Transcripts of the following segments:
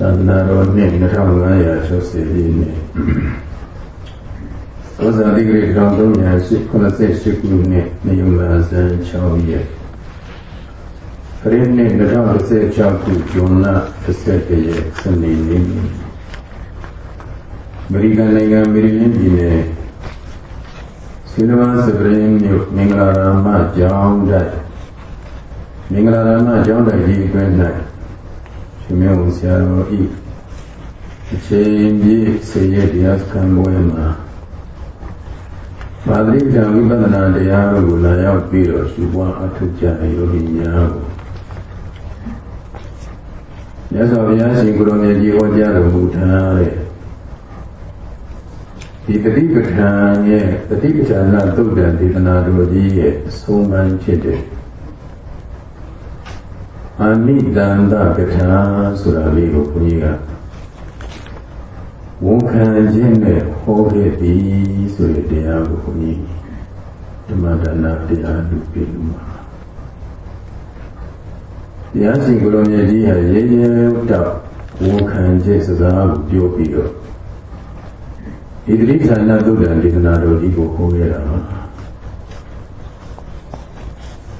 သာသနာတော်နှစ်2560ပြည့်နှစ်သောဇာတိဂရိ1388ခုနှစ်နေုံလာဇန်6ရက်ခရစ်နှစ်2016ခုဇွန်လ17ရက်စနေနေ့အမေရိကန်နိုင်ငံမေရီလင်းပြည်နယ်ဆီလဝါစပရင်မြို့မင်္ဂလာရာမကျောင်းတိုက်မင်္ဂလာရာမကျောင်းတိုက်ကြီးအတွင်း၌ ရှင်မြတ်ဆရာတော်ဤအချိန်ကြီးစေရတရားစခန်းပွဲမှာပါဠိတံဝိပဿနာတရားကိုလာရောက်ပြီးတော့ရှုပွားအထုကြတဲ့ယောဂီများကိုမြတ်စွာဘုရားရှင်ကိုယ်တော်မြတ်ကြီးဟောကြားတော်မူထားတဲ့ဒီတတိပဋ္ဌာန်ရဲ့တတိပဋ္ဌာန်သုတ်တံဒေသနာတော်ကြီးရဲ့အဆုံးအမဖြစ်တဲ့ အာနိတန္တပဋ္ဌာန်ဆိုတာလေးကိုဘုန်းကြီးကဝန်ခံခြင်းနဲ့ဟောခဲ့သည်ဆိုတဲ့တရားကိုဘုန်းကြီးဓမ္မဒါနတရားလူပြလို့မှာတရားစီကိုယ်တော်မြတ်ကြီးဟာရေရေတောက်ဝန်ခံခြင်းစကားကိုပြောပြီးတော့ဣတိဌာနသုဒ္ဓံဒေသနာတော်ကြီးကိုဟောခဲ့တာပါ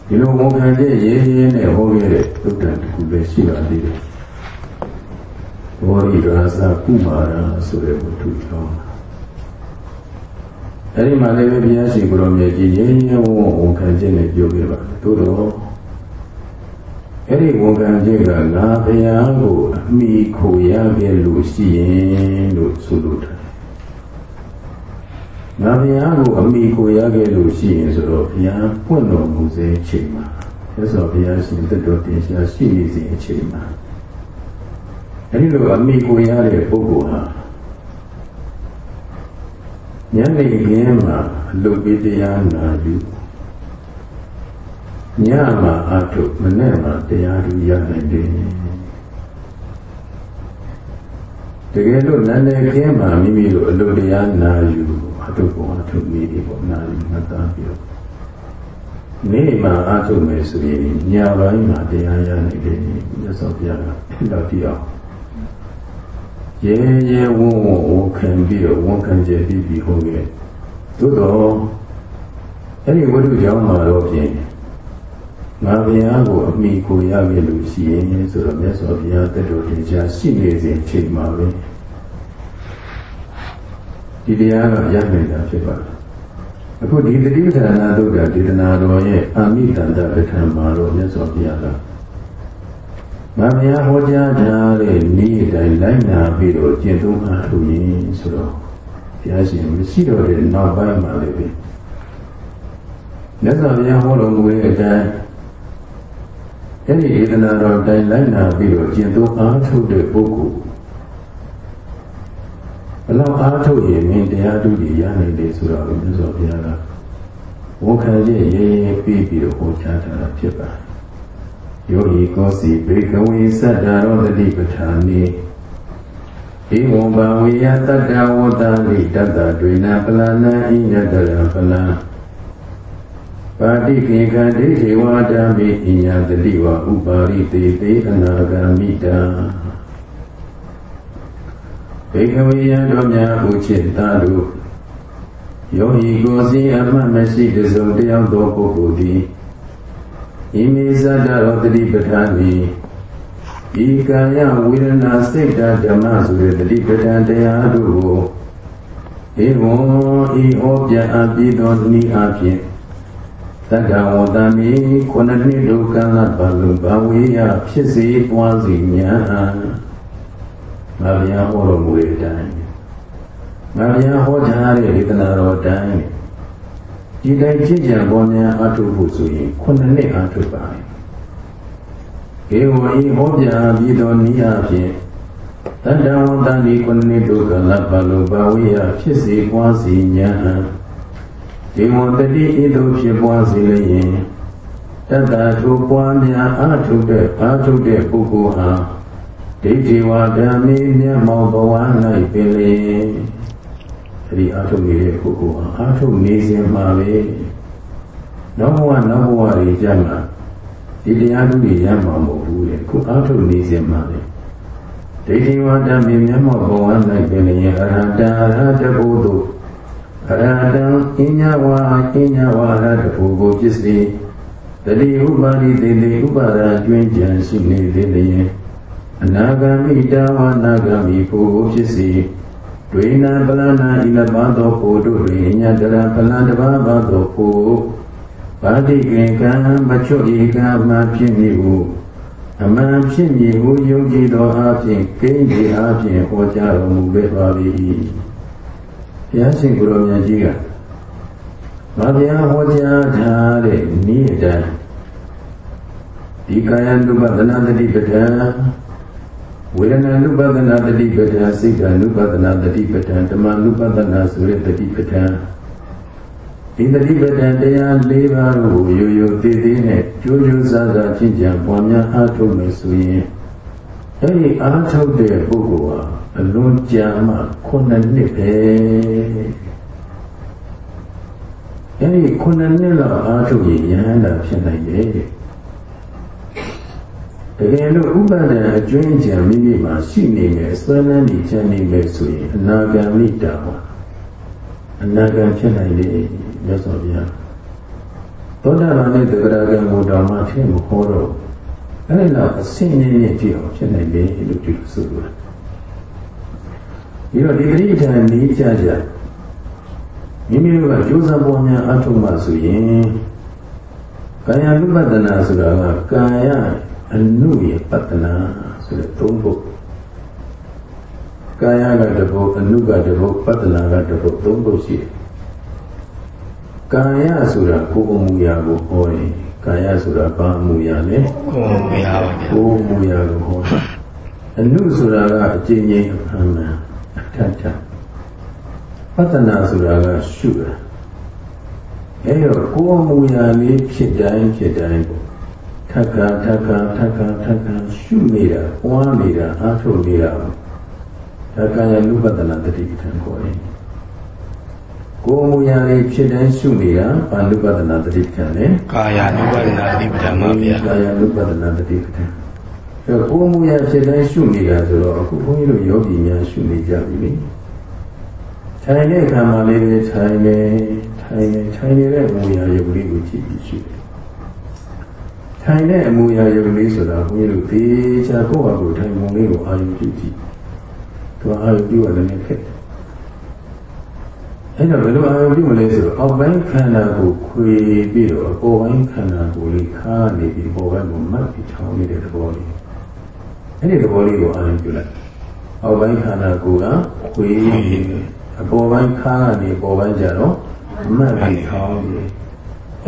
ဒီလိုဝန်ခံချက်ရေးရင်းနဲ့ဟောခဲ့တဲ့သုဒ္ဓံတစ်ခုပဲရှိပါသေးတယ်ဘောရိရာဇကုမာရဆိုတဲ့ဝတ္ထုကြောင်းအဲဒီမှာလည်းဘုရားရှင်ကိုရောမြတ်ကြီးရင်းရင်းဝဝန်ခံချက်နဲ့ပြောခဲ့ပါသို့တော့အဲ့ဒီဝန်ခံချက်ကငါဘုရားကိုအမိခိုရခဲ့လို့ရှိရင်လို့ဆိုလိုတယ် ငါဘုရားကိုအမိကိုရခဲ့လို့ရှိရင်ဆိုတော့ဘုရားပွင့်တော်မူစေချိန်မှာရသော်ဘုရားရှင်တတော်တင်ရှားရှိနေစဉ်အချိန်မှာအဲဒီလိုအမိကိုရတဲ့ပုဂ္ဂိုလ်ဟာညနေခင်းမှာအလုပ်ပေးတရားနာယူညမှာအထုမနေ့မှာတရားဓုရနိုင်တယ်တကယ်လို့နန်းနေခင်းမှာမိမိတို့အလုပ်တရားနာယူ အထုပေါ်အထုမိဒီပေါ်နာယူမှတ်သားပြီးတော့နေ့မှာအထုမယ်ဆိုရင်ညပိုင်းမှာတရားရနိုင်တယ်မြတ်စွာဘုရားကဖြစ်တော့ပြအောင်ရဲရဲဝုန်းဝုန်းဝန်ခံပြီးတော့ဝန်ခံချက်ပြီးပြီးဟောခဲ့သို့တော့အဲ့ဒီဝိတုကြောင့်မှာတော့ဖြင့်ငါဘုရားကိုအမိကိုရခဲ့လို့ရှိရင်ဆိုတော့မြတ်စွာဘုရားတတော်တင်ရှားရှိနေစဉ်ချိန်မှာပဲ ဒီတရားကရနိုင်တာဖြစ်ပါတယ်အခုဒီတတိပဌာနာသုဒ္ဓဒေသနာတော်ရဲ့အာမိတန္တပဋ္ဌာန်မှာတော့မြတ်စွာဘုရားကငါဘုရားဟောကြားထားတဲ့ဤအတိုင်းလိုက်နာပြီးတော့ကျင့်သုံးအားထုတ်ရင်ဆိုတော့ဘုရားရှင်မရှိတော့တဲ့နောက်ပိုင်းမှာလည်းပဲမြတ်စွာဘုရားဟောတော်မူတဲ့အတိုင်းအဲ့ဒီဧဒနာတော်တိုင်းလိုက်နာပြီးတော့ကျင့်သုံးအားထုတ်တဲ့ပုဂ္ဂိုလ် ဘလောက်အားထုတ်ရင်မင်းတရားဓုတွေရနိုင်တယ်ဆိုတော့မြတ်စွာဘုရားကဝန်ခံရရေးရေးပြီးပြီးတော့ဟောကြားထားတာဖြစ်ပါတယ်ယောဂီကောစီဘေကဝေသတ္တရောတတိပဋ္ဌာနိဧဝံဘာဝေယတတ္တဝတ္တလိတတ္တဒွေနာပလနာဣညတရပလံပါတိခေခဒိထေဝဓမ္မိဣညာတတိဝဥပါရိတေတေအနာဂာမိတာ ဘေကဝေယတို့များဥချစ်သားတို့ယောဟီကိုစီအမှတ်မရှိတစုံတယောက်သောပုဂ္ဂိုလ်သည်ဣမိဇတရောတတိပဋ္ဌာန်ဤဤကာယဝေဒနာစိတ်ဓမ္မဆိုတဲ့တတိပဋ္ဌာန်တရားတို့ကိုဧဝံဤဩပြအပ်ပြီးသောနည်းအဖြစ်တက္ကဝတ္တမိခုနှစ်နှစ်ဒုက္ခလပါလုဘာဝေယဖြစ်စေပွားစီညာ ငါဗျာဟောတော်မူတဲ့အတိုင်းငါဗျာဟောထားတဲ့ဒေသနာတော်တိုင်းဒီတိုင်းကြည်ကြံပေါ်များအထုဖို့ဆိုရင်ခုနှစ်နှစ်အထုပါမယ်ဧဝံဤဟောပြပြီးသောနိယဖြင့်တတ္တဝတ္တဒီခုနှစ်နှစ်ဒုက္ခလပါလုဘာဝေယဖြစ်စေပွားစီညာဒီမောတတိဤသို့ဖြစ်ပွားစေလျင်တတ္တထိုပွားများအာထုတဲ့အာထုတဲ့ပုဂ္ဂိုလ်ဟာ ဒိဋ္ဌိဝါဓမ္မေမျက်မှောက်ဘဝ၌ပင်လေအဲဒီအာထုနေတဲ့ပုဂ္ဂိုလ်ဟာအာထုနေစဉ်မှာပဲနောက်ဘဝနောက်ဘဝတွေကြမှာဒီတရားသူတွေရမှာမဟုတ်ဘူးလေခုအာထုနေစဉ်မှာလေဒိဋ္ဌိဝါဒမေမျက်မှောက်ဘဝ၌ပင်လျင်အရဟတအရဟတဘုသူအရဟတံအညဝါအညဝါရတဘုကိုဖြစ်စေတတိဥပါရိတေတိဥပါဒကျွင်းကြံရှိနေသေးလျင် အနာဂမိတာဝနာဂမိဘုကိုဖြစ်စေဒွေနာပလနာဤလပါသောဘုတို့တွင်ညတရပလန်တပါးပါသောဘုပါတိကေကံမချွတ်ဧကမှဖြစ်မည်ဟုအမှန်ဖြစ်မည်ဟုယုံကြည်သောအဖြစ်ကိန်းဒီအဖြစ်ဟောကြားတော်မူခဲ့ပါ၏ဘုရားရှင်ကိုရောမြတ်ကြီးကမဘုရားဟောကြားထားတဲ့ဤအတိုင်းဒီကာယ ानु ပဒနာတတိပဒံ ဝေဒနာနုပဒနာတတိပဌာန်စိတ်ဓာနုပဒနာတတိပဌာန်ဓမ္မနုပဒနာဆိုတဲ့တတိပဌာန်ဒီတတိပဌာန်တရား၄ပါးကိုရိုရိုသေးသေးနဲ့ကြိုးကြိုးစားစားချင်းချံပွားများအားထုတ်မယ်ဆိုရင်အဲ့ဒီအားထုတ်တဲ့ပုဂ္ဂိုလ်ဟာအလွန်ကြာမှခုနှစ်နှစ်ပဲအဲ့ဒီခုနှစ်နှစ်လောက်အားထုတ်ရင်ဉာဏ်လာဖြစ်နိုင်တယ် တကယ်လို့ဥပါဒံအကျွင်းကြံမိမိမှာရှိနေမယ်ဆွဲလန်းနေချမ်းနေမယ်ဆိုရင်အနာဂံမိတာပါအနာဂံဖြစ်နိုင်တယ်မြတ်စွာဘုရားသောတာပန်နဲ့သဂရဂံကိုတောင်မှဖြစ်မဟောတော့အဲ့ဒါအစင်းရင်းရဖြစ်အောင်ဖြစ်နိုင်တယ်လို့ဒီလိုဆိုလို့ဒီတော့ဒီတိဋ္ဌာန်နေကြကြမိမိတို့ကကြိုးစားပေါ်များအထုမှဆိုရင်ကာယ ानु ပတနာဆိုတာကကာယ အနုရပတနာဆိုတဲ့သုံးဖို့ကာယကတဘုအနုကတဘုပတနာကတဘုသုံးဖို့ရှိတယ်ကာယဆိုတာကိုယ်အမှုရာကိုဟောရင်ကာယဆိုတာဘာအမှုရာလဲကိုယ်အမှုရာပါဗျာကိုယ်အမှုရာကိုဟောအနုဆိုတာကအကျဉ်းချင်းအမှန်မှန်အထက်ထပတနာဆိုတာကရှုတာအဲတော့ကိုယ်အမှုရာလေးဖြစ်တိုင်းဖြစ်တိုင်းပေါ့ ထက်ကထက်ကထက်ကထက်ကရှုနေတာဝမ်းနေတာအထုတ်နေတာထက်ကရဲ့လူပဒနာတတိပဋ္ဌာန်ကိုလေကိုယ်မူရလေးဖြစ်တိုင်းရှုနေတာဘာလူပဒနာတတိပဋ္ဌာန်လဲကာယလူပဒနာတတိပဋ္ဌာန်ပါဗျာကာယလူပဒနာတတိပဋ္ဌာန်အဲကိုယ်မူရဖြစ်တိုင်းရှုနေတာဆိုတော့အခုဘုန်းကြီးတို့ယောဂီများရှုနေကြပြီလေထိုင်တဲ့အခါမှာလေးပဲထိုင်နေထိုင်နေထိုင်နေတဲ့မူရရုပ်လေးကိုကြည့်ပြီးရှုတယ် ထိုင်တဲ့အမူအရာယုတ်လေးဆိုတာဘုန်းကြီးတို့သေချာကိုယ့်ဟာကိုယ်ထိုင်ပုံလေးကိုအာရုံပြုကြည့်သူအာရုံပြုရတယ်လည်းခက်တယ်အဲ့တော့ဘယ်လိုအာရုံပြုမလဲဆိုတော့အောက်ပိုင်းခန္ဓာကိုခွေပြီးတော့အပေါ်ပိုင်းခန္ဓာကိုလေးခါနေပြီးပေါ်ပိုင်းကိုမှတ်ပြီးထောင်းနေတဲ့သဘောလေးအဲ့ဒီသဘောလေးကိုအာရုံပြုလိုက်အောက်ပိုင်းခန္ဓာကိုကခွေအပေါ်ပိုင်းခါနေပေါ်ပိုင်းကြတော့မှတ်ပြီးထောင်းနေ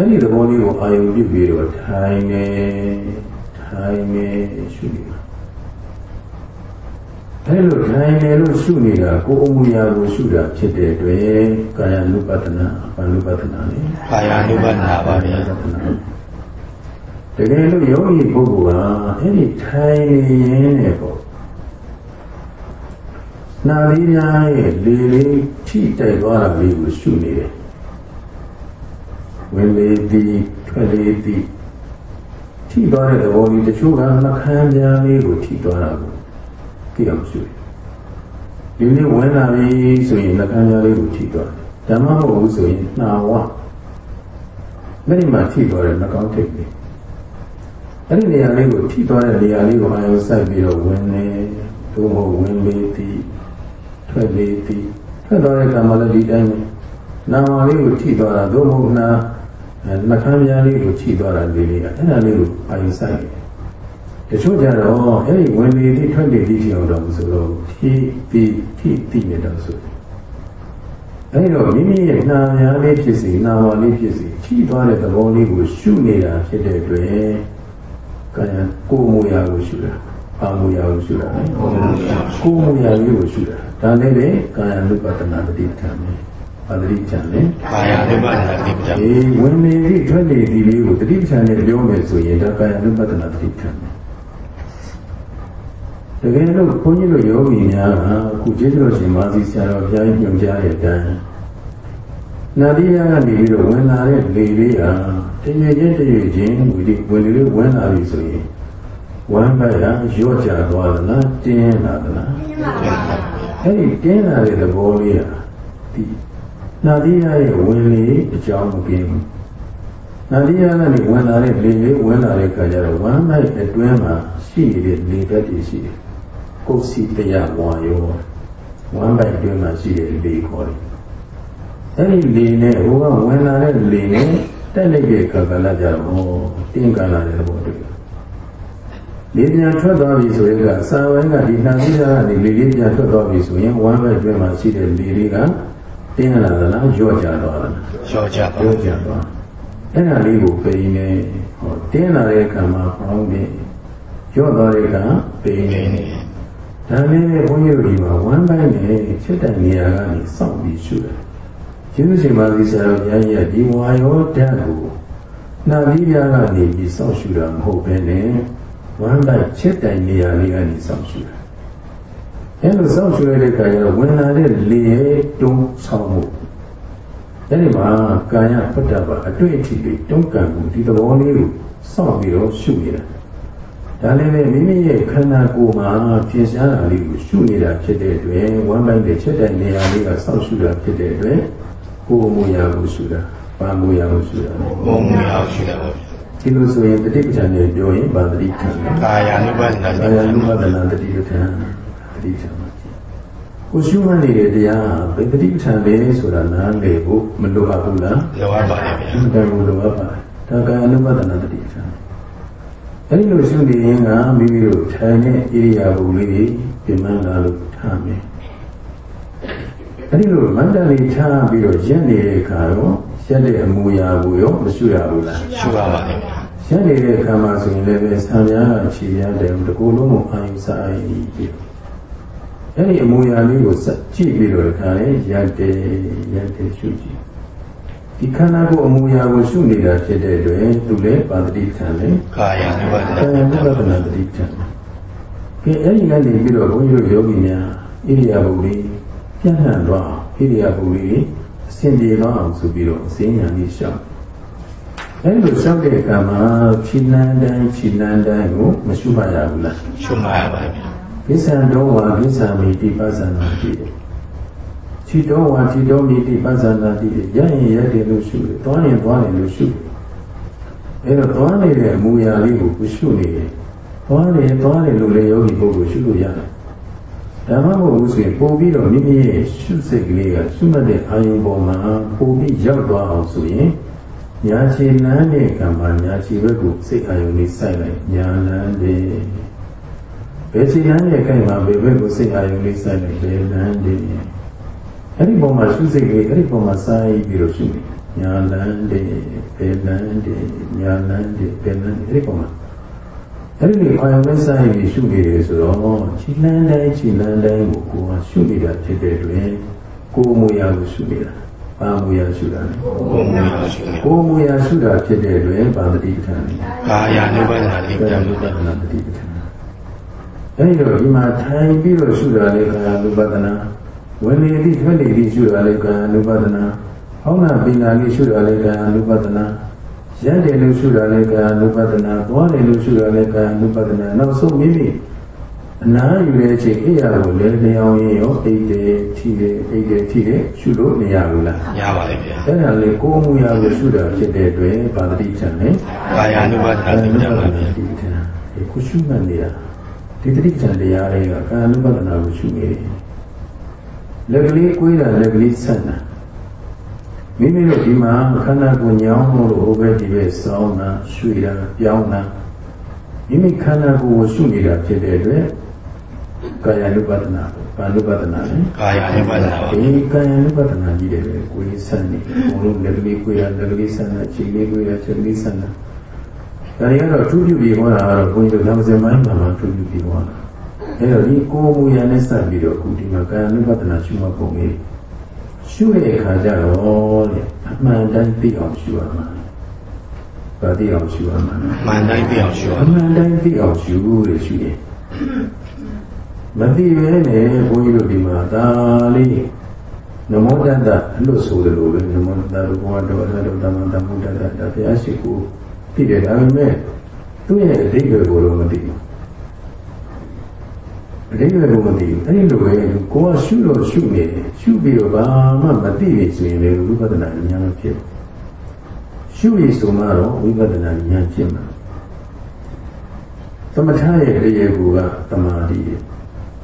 အဲ့ဒီသဘောလေးကိုအာယုံပြုပြီးတော့ထိုင်နေထိုင်နေရှုနေတာအဲ့လိုထိုင်နေလို့ရှုနေတာကိုယ်အမှုရာကိုရှုတာဖြစ်တဲ့အတွက်ကာယ ानु ပတနာဘာလို့ပတနာလဲကာယ ानु ပတနာပါဗျာတကယ်လို့ယောဂီပုဂ္ဂိုလ်ဟာအဲ့ဒီထိုင်နေရင်နဲ့ပေါ့နာရီများရဲ့လေလေးထိတိုက်သွားတာလေးကိုရှုနေတယ် ဝင်လေသည်ထွက်လေသည်ထိသွားတဲ့သဘောလေးတချို့ကနှခမ်းပြားလေးကိုထိသွားတာကိုသိအောင်ရှုဒီနေ့ဝင်လာပြီဆိုရင်နှကမ်းရလေးကိုထိသွားတယ်ဓမ္မမဟုတ်ဘူးဆိုရင်နှာဝအဲ့ဒီမှာထိသွားတယ်နှကောင်းထိပ်လေးအဲ့ဒီနေရာလေးကိုထိသွားတဲ့နေရာလေးကိုအာရုံစိုက်ပြီးတော့ဝင်နေသို့မဟုတ်ဝင်လေသည်ထွက်လေသည်ထွက်သွားတဲ့ကံမလည်းဒီတိုင်းပဲနာမလေးကိုထိသွားတာသို့မဟုတ်နာ နှကမ်းပြားလေးကိုထိသွားတာလေးလေးအဲ့ဒါလေးကိုအာရုံစိုက်တချို့ကြတော့အဲ့ဒီဝင်လေတိထွက်လေတိရှိအောင်တော့ဆိုတော့ထိတိထိတိနေတော့ဆိုအဲ့တော့မိမိရဲ့နာများလေးဖြစ်စီနာဝလေးဖြစ်စီထိသွားတဲ့သဘောလေးကိုရှုနေတာဖြစ်တဲ့အတွက်ကာယကိုယ်မူရာကိုရှုတာပါမူရာကိုရှုတာကိုယ်မူရာလေးကိုရှုတာဒါနဲ့လေကာယ ानु ပတနာတတိပဋ္ဌာန်ပဲ ပါဠိကျမ်းလေကာယ ानु ပတနာတတိပဋ္ဌာန်အေးဝင်လေတိထွက်လေဒီလေးကိုတတိပဋ္ဌာန်နဲ့ပြောမယ်ဆိုရင်ဒါကာယ ानु ပတနာတတိပဋ္ဌာန်ပဲတကယ်လို့ဘုန်းကြီးတို့ယောဂီများကအခုကျေးဇူးတော်ရှင်မာသီဆရာတော်ဘုရားကြီးညွှန်ကြားတဲ့အတိုင်းနာတိယကနေပြီးတော့ဝင်လာတဲ့လေလေးဟာတရွေချင်းတရွေချင်းဝင်လေလေးဝင်လာပြီဆိုရင်ဝမ်းပိုက်ကရော့ကြသွားသလားတင်းလာသလားအဲ့ဒီတင်းလာတဲ့သဘောလေးဟာဒီ နာသီးရရဲ့ဝင်လေအကြောင်းမကင်းဘူးနာသီးရကနေဝင်လာတဲ့လေလေးဝင်လာတဲ့ခါကျတော့ဝမ်းပိုက်အတွင်းမှာရှိနေတဲ့လေဓာတ်တွေရှိတယ်ကိုယ်စီတရားဝါရောဝမ်းပိုက်အတွင်းမှာရှိတဲ့လေခေါ်တယ်အဲ့ဒီလေနဲ့ဟိုကဝင်လာတဲ့လေနဲ့တက်လိုက်တဲ့ခါကလည်းကြတော့တင်းကန်လာတဲ့သဘောတွေ့လေပြန်ထွက်သွားပြီဆိုရင်ကစာဝိုင်းကဒီနှာစီးသားကနေလေလေးပြန်ထွက်သွားပြီဆိုရင်ဝမ်းဘက်အတွင်းမှာရှိတဲ့လေလေးက တင်းလာသလားရော့ကျသွားသလားရောကြပါရော့ကျသွားအဲ့ဒါလေးကိုပိန်နေဟောတင်းလာတဲ့ခံမှာပေါင်းတယ်ရော့သွားတဲ့ခံပိန်နေဒါနဲ့ဘုန်းကြီးတို့ဒီမှာဝမ်းပိုင်းနဲ့ချက်တဲ့နေရာကနေစောင့်ပြီးရှုတယ်ကျေးဇူးရှင်ပါသီဆရာတော်ဘုရားကြီးကဒီဝါယောဓာတ်ကိုနာသီးပြားကနေပြီးစောင့်ရှုတာမဟုတ်ဘဲနဲ့ဝမ်းပိုက်ချက်တိုင်နေရာလေးကနေစောင့်ရှုတာ အဲလိုစောင့်ရှုရတဲ့အခါကျတော့ဝင်လာတဲ့လေတုံးဆောင်မှုအဲဒီမှာကာယပတ္တပါအတွေ့အထိတွေတုံးကံမှုဒီသဘောလေးကိုစောင့်ပြီးတော့ရှုနေတာဒါလည်းပဲမိမိရဲ့ခန္ဓာကိုယ်မှာပြင်ရှားတာလေးကိုရှုနေတာဖြစ်တဲ့အတွက်ဝမ်းပိုက်တဲ့ချက်တဲ့နေရာလေးကစောင့်ရှုတာဖြစ်တဲ့အတွက်ကိုယ်မူရာကိုရှုတာပါမူရာကိုရှုတာလေဘုံမူရောက်ရှိတယ်ပေါ့ဒီလိုဆိုရင်တတိပ္ပံနဲ့ပြောရင်ဗာတတိခံတယ်ကာယ ानु ပါဒနာ။အာယ ानु ဘဒနာတတိပဋ္ဌာန် တတိပဋ္ဌာန်မှာကြည့်။ကိုရှုမှတ်နေတဲ့တရားဘယ်တတိပဋ္ဌာန်လဲဆိုတာနားလည်ဖို့မလိုအပ်ဘူးလားလောပါပါတယ်ဗျာ။ဒါကလိုအပ်ပါတယ်။ဒါက ानु ဘဒနာတတိပဋ္ဌာန်။အဲဒီလိုရှုနေရင်ကမိမိတို့ထိုင်တဲ့ဣရိယာပုလေးပြင်မှန်းလာလို့ထားမယ်။အဲဒီလိုမန္တလေးထားပြီးတော့ရက်နေတဲ့အခါတော့ရက်တဲ့အမူအရာကိုရောမရှုရဘူးလား။ရှုပါပါတယ်ဗျာရက်နေတဲ့အခါမှာဆိုရင်လည်းပဲဆံများကခြေများတယ်တကူလုံးကိုအာရုံစားရည်ပြီး အဲ့ဒီအမူအရာလေးကိုစကြည့်ပြီးတော့ခါလေရက်တယ်ရက်တယ်ရှုကြည့်ဒီခန္ဓာကိုယ်အမူအရာကိုရှုနေတာဖြစ်တဲ့အတွက်သူလည်းပါတိထံလေကာယ ानु ပါဒနာအဲဝိပဿနာတတိထံကဲအဲ့ဒီကနေပြီးတော့ဘုန်းကြီးတို့ယောဂီများဣရိယာပုလေးပြန့်နှံ့သွားဣရိယာပုလေးအစဉ်ပြေသွားအောင်ဆိုပြီးတော့အစင်းညာလေးရှောက်အဲ့လိုလျှောက်တဲ့အခါမှာခြိလန်းတိုင်းခြိလန်းတိုင်းကိုမရှုပါရဘူးလားရှုမှာရပါတ ယ်ဗျာကိစ္ဆံတော်ဝါကိစ္ဆံမိတိပဿနာတိခြိတော်ဝါခြိတော်မိတိပဿနာတိရရင်ရတယ်လို့ရှုတယ်သွားရင်သွားတယ်လို့ရှုတယ်အဲ့တော့သွားနေတဲ့အမူအရာလေးကိုကိုရှုနေတယ်သွားတယ်သွားတယ်လို့လည်းယောဂီပုဂ္ဂိုလ်ရှုလို့ရတယ်ဒါမှမဟုတ်ဘူးဆိုရင်ပို့ပြီးတော့မိမိရဲ့ရှုစိတ်ကလေးကရှုမှတ်တဲ့အာယုံပေါ်မှာပို့ပြီးရောက်သွားအောင်ဆိုရင်ညာခြေလန်းတဲ့ကံမှာညာခြေဘက်ကိုစိတ်အာယုံလေးစိုက်လိုက်ညာလန်းတဲ့ ဘယ်ခြေလန်းတဲ့ကံမှာဘယ်ဘက်ကိုစိတ်အာယုံလေးစိုက်လိုက်ဘယ်လန်းတဲ့အဲ့ဒီပုံမှာရှုစိတ်ကလေးအဲ့ဒီပုံမှာစိုက်ပြီးတော့ရှုနေညာလန်းတဲ့ဘယ်လန်းတဲ့ညာလန်းတဲ့ဘယ်လန်းတဲ့အဲ့ဒီပုံမှာအဲ့ဒီအာယုံလေးစိုက်ပြီးရှုနေတယ်ဆိုတော့ခြေလန်းတိုင်းခြေလန်းတိုင်းကိုကိုယ်ကရှုနေတာဖြစ်တဲ့တွင်ကိုယ်မူရာကိုရှုနေတာပါမူရာရှုတာလေဘုံမူရောက်ရှိတယ်ကိုယ်မူရာရှုတာဖြစ်တဲ့တွင်ပါဠိပဋ္ဌာန်လေကာယ ानु ပါဒနာတိပကာဋ္ဌာန် အဲဒီတော့ဒီမှာထိုင်ပြီးတော့ရှုတာလေကာယ ानु ပဒနာဝင်နေသည့်ထွက်နေသည့်ရှုတာလေကာယ ानु ပဒနာဟောင်းနာပင်နာလေးရှုတာလေကာယ ानु ပဒနာရက်တယ်လို့ရှုတာလေကာယ ानु ပဒနာသွားတယ်လို့ရှုတာလေကာယ ानु ပဒနာနောက်ဆုံးမိမိအနာယူတဲ့အချိန်အိယာကိုလည်းလျောင်းရင်ရောအိတ်တယ်ထိတယ်အိတ်တယ်ထိတယ်ရှုလို့မရဘူးလား ရပါတယ်ဗျာ အဲ့ဒါလေကိုယ်မူရာကိုရှုတာဖြစ်တဲ့အတွက်ပါဠိထံနဲ့ ကာယ ानु ပါဒနာတိပဋ္ဌာန်ပါဗျာ ဒီထံဒီကုရှုမှတ်နေတာ ဒီတိထံတရားတွေကကာနုပဒနာကိုရှုနေတယ်လက်ကလေးကွေးတာလက်ကလေးဆက်တာမိမိတို့ဒီမှာခန္ဓာကိုယ်ညောင်းလို့ဟိုဘက်ဒီဘက်စောင်းတာရွှေ့တာပြောင်းတာမိမိခန္ဓာကိုယ်ကိုရှုနေတာဖြစ်တဲ့အတွက်ကာယ ानु ပဒနာဘာ ानु ပဒနာလဲ ကာယ ानु ပါဒနာပါ ဒီကာယ ानु ပဒနာကြီးတယ်ပဲကိုယ်ဆန်းနေဘုံလုံးလက်ကလေးကွေးတာလက်ကလေးဆန်းတာခြေလေးကွေးတာခြေလေးဆန်းတာ ဒါတွေကတော့ထူးထူးပြီးဟောတာကတော့ဘုန်းကြီးတို့ဓမ္မစင်ပိုင်းမှာမှထူးထူးပြီးဟောတာအဲတော့ဒီကိုယ်မူရနဲ့စပ်ပြီးတော့အခုဒီမှာကာယ ानु ပဒနာရှုမှတ်ပုံလေးရှုတဲ့အခါကျတော့တဲ့အမှန်တမ်းသိအောင်ရှုရမှာဗာသိအောင်ရှုရမှာမှန်တိုင်းပြောင်းရှုရအမှန်တိုင်းသိအောင်ရှုလို့ရှုရင်မသိပဲနဲ့ဘုန်းကြီးတို့ဒီမှာဒါလေးနမောတတ္တအလို့ဆိုတယ်လို့ပဲနမောတတ္တဘုရားတော်အရဟတသမ္မာသမ္ဗုဒ္ဓတ္တဒါဘုရားရှိခိုး သိတယ်ဒါပေမဲ့သူ့ရဲ့အဓိပ္ပာယ်ကိုတော့မသိဘူးအတိတ်ကကိုမသိဘူးအဲ့ဒီလိုပဲကိုကရှုတော့ရှုနေတယ်ရှုပြီးတော့ဘာမှမသိရဆိုရင်လည်းဝိပဿနာဉာဏ်ဖြစ်ရှုရဆိုမှတော့ဝိပဿနာဉာဏ်ဖြစ်မှာသမထရဲ့တရားကူကတမာတိ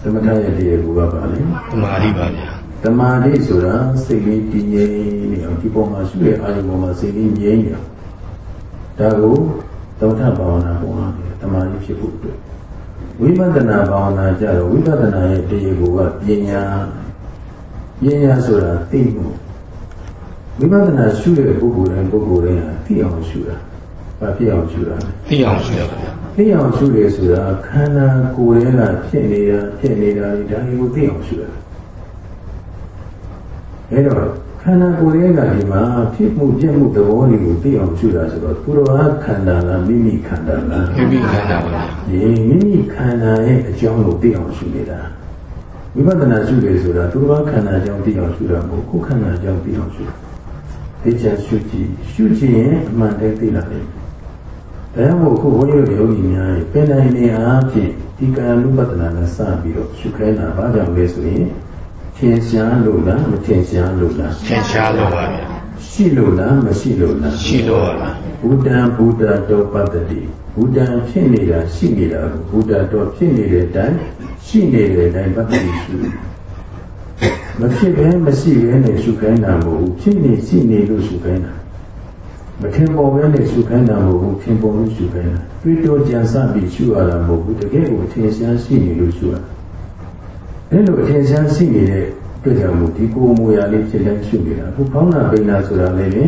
သမထရဲ့တရားကူကပါလေတမာတိပါဗျာတမာတိဆိုတာစိတ်လေးတည်ငြိမ်နေအောင်ဒီပေါ်မှာရှုတဲ့အာရုံပေါ်မှာစိတ်လေးငြိမ်နေအောင် ဒါကိုသမထဘာဝနာပုံအားဖြင့်တမာတိဖြစ်ဖို့အတွက်ဝိပဿနာဘာဝနာကြတော့ဝိပဿနာရဲ့တရားကိုကပညာပညာဆိုတာသိမှုဝိပဿနာရှုတဲ့ပုဂ္ဂိုလ်တိုင်းပုဂ္ဂိုလ်တိုင်းဟာသိအောင်ရှုတာဘာဖြစ်အောင်ရှုတာသိအောင်ရှိရပါဗျာသိအောင်ရှုတယ်ဆိုတာခန္ဓာကိုယ်ရဲ့ကဖြစ်နေတာဖြစ်နေတာဒီဒါတွေကိုသိအောင်ရှုတာအဲတော့ ခန္ဓာကိုယ်ရဲ့ကဒီမှာဖြစ်မှုပြည့်မှုသဘောတွေကိုသိအောင်ရှုတာဆိုတော့သူတော်ဟာခန္ဓာလားမိမိခန္ဓာလားမိမိခန္ဓာပါဗျာဒီမိမိခန္ဓာရဲ့အကြောင်းကိုသိအောင်ရှုနေတာဝိပဿနာရှုတယ်ဆိုတာသူတော်ဘာခန္ဓာအကြောင်းသိအောင်ရှုတာမဟုတ်ကိုယ်ခန္ဓာအကြောင်းသိအောင်ရှုတာသိချင်ရှုကြည့်ရှုကြည့်ရင်အမှန်တည်းသိလာတယ်ဒါကြောင့်မို့ခုဘုန်းကြီးတို့ယောဂီများရဲ့ပင်တိုင်းနေအားဖြင့်ဒီကာယ ानु ပတ္တနာနဲ့စပြီးတော့ရှုခိုင်းတာဘာကြောင့်လဲဆိုရင် ထင်ရှားလို့လားမထင်ရှားလို့လားသင်ရှားလို့ပါဗျာရှိလို့လားမရှိလို့လားရှိလို့ပါဗျာဘုဒ္ဓံဘုဒ္ဓတော်ပတ္တိဘုဒ္ဓံဖြစ်နေတာရှိနေတာကိုဘုဒ္ဓတော်ဖြစ်နေတဲ့အတိုင်းရှိနေတဲ့အတိုင်းပတ္တိရှုမဖြစ်ဘဲမရှိဘဲနဲ့ရှုခိုင်းတာမဟုတ်ဘူးဖြစ်နေရှိနေလို့ရှုခိုင်းတာမထင်ပေါ်ဘဲနဲ့ရှုခိုင်းတာမဟုတ်ဘူးထင်ပေါ်လို့ရှုခိုင်းတာတွေးတောကြံစပြီးရှုရတာမဟုတ်ဘူးတကယ်ကိုထင်ရှားရှိနေလို့ရှုရ အဲလိုအထင်ရှားရှိနေတဲ့အတွက်ကြောင့်မို့ဒီကိုယ်မူရာလေးဖြစ်လဲရှုနေတာအခုဘောင်းနာပိနာဆိုတာလည်းလေ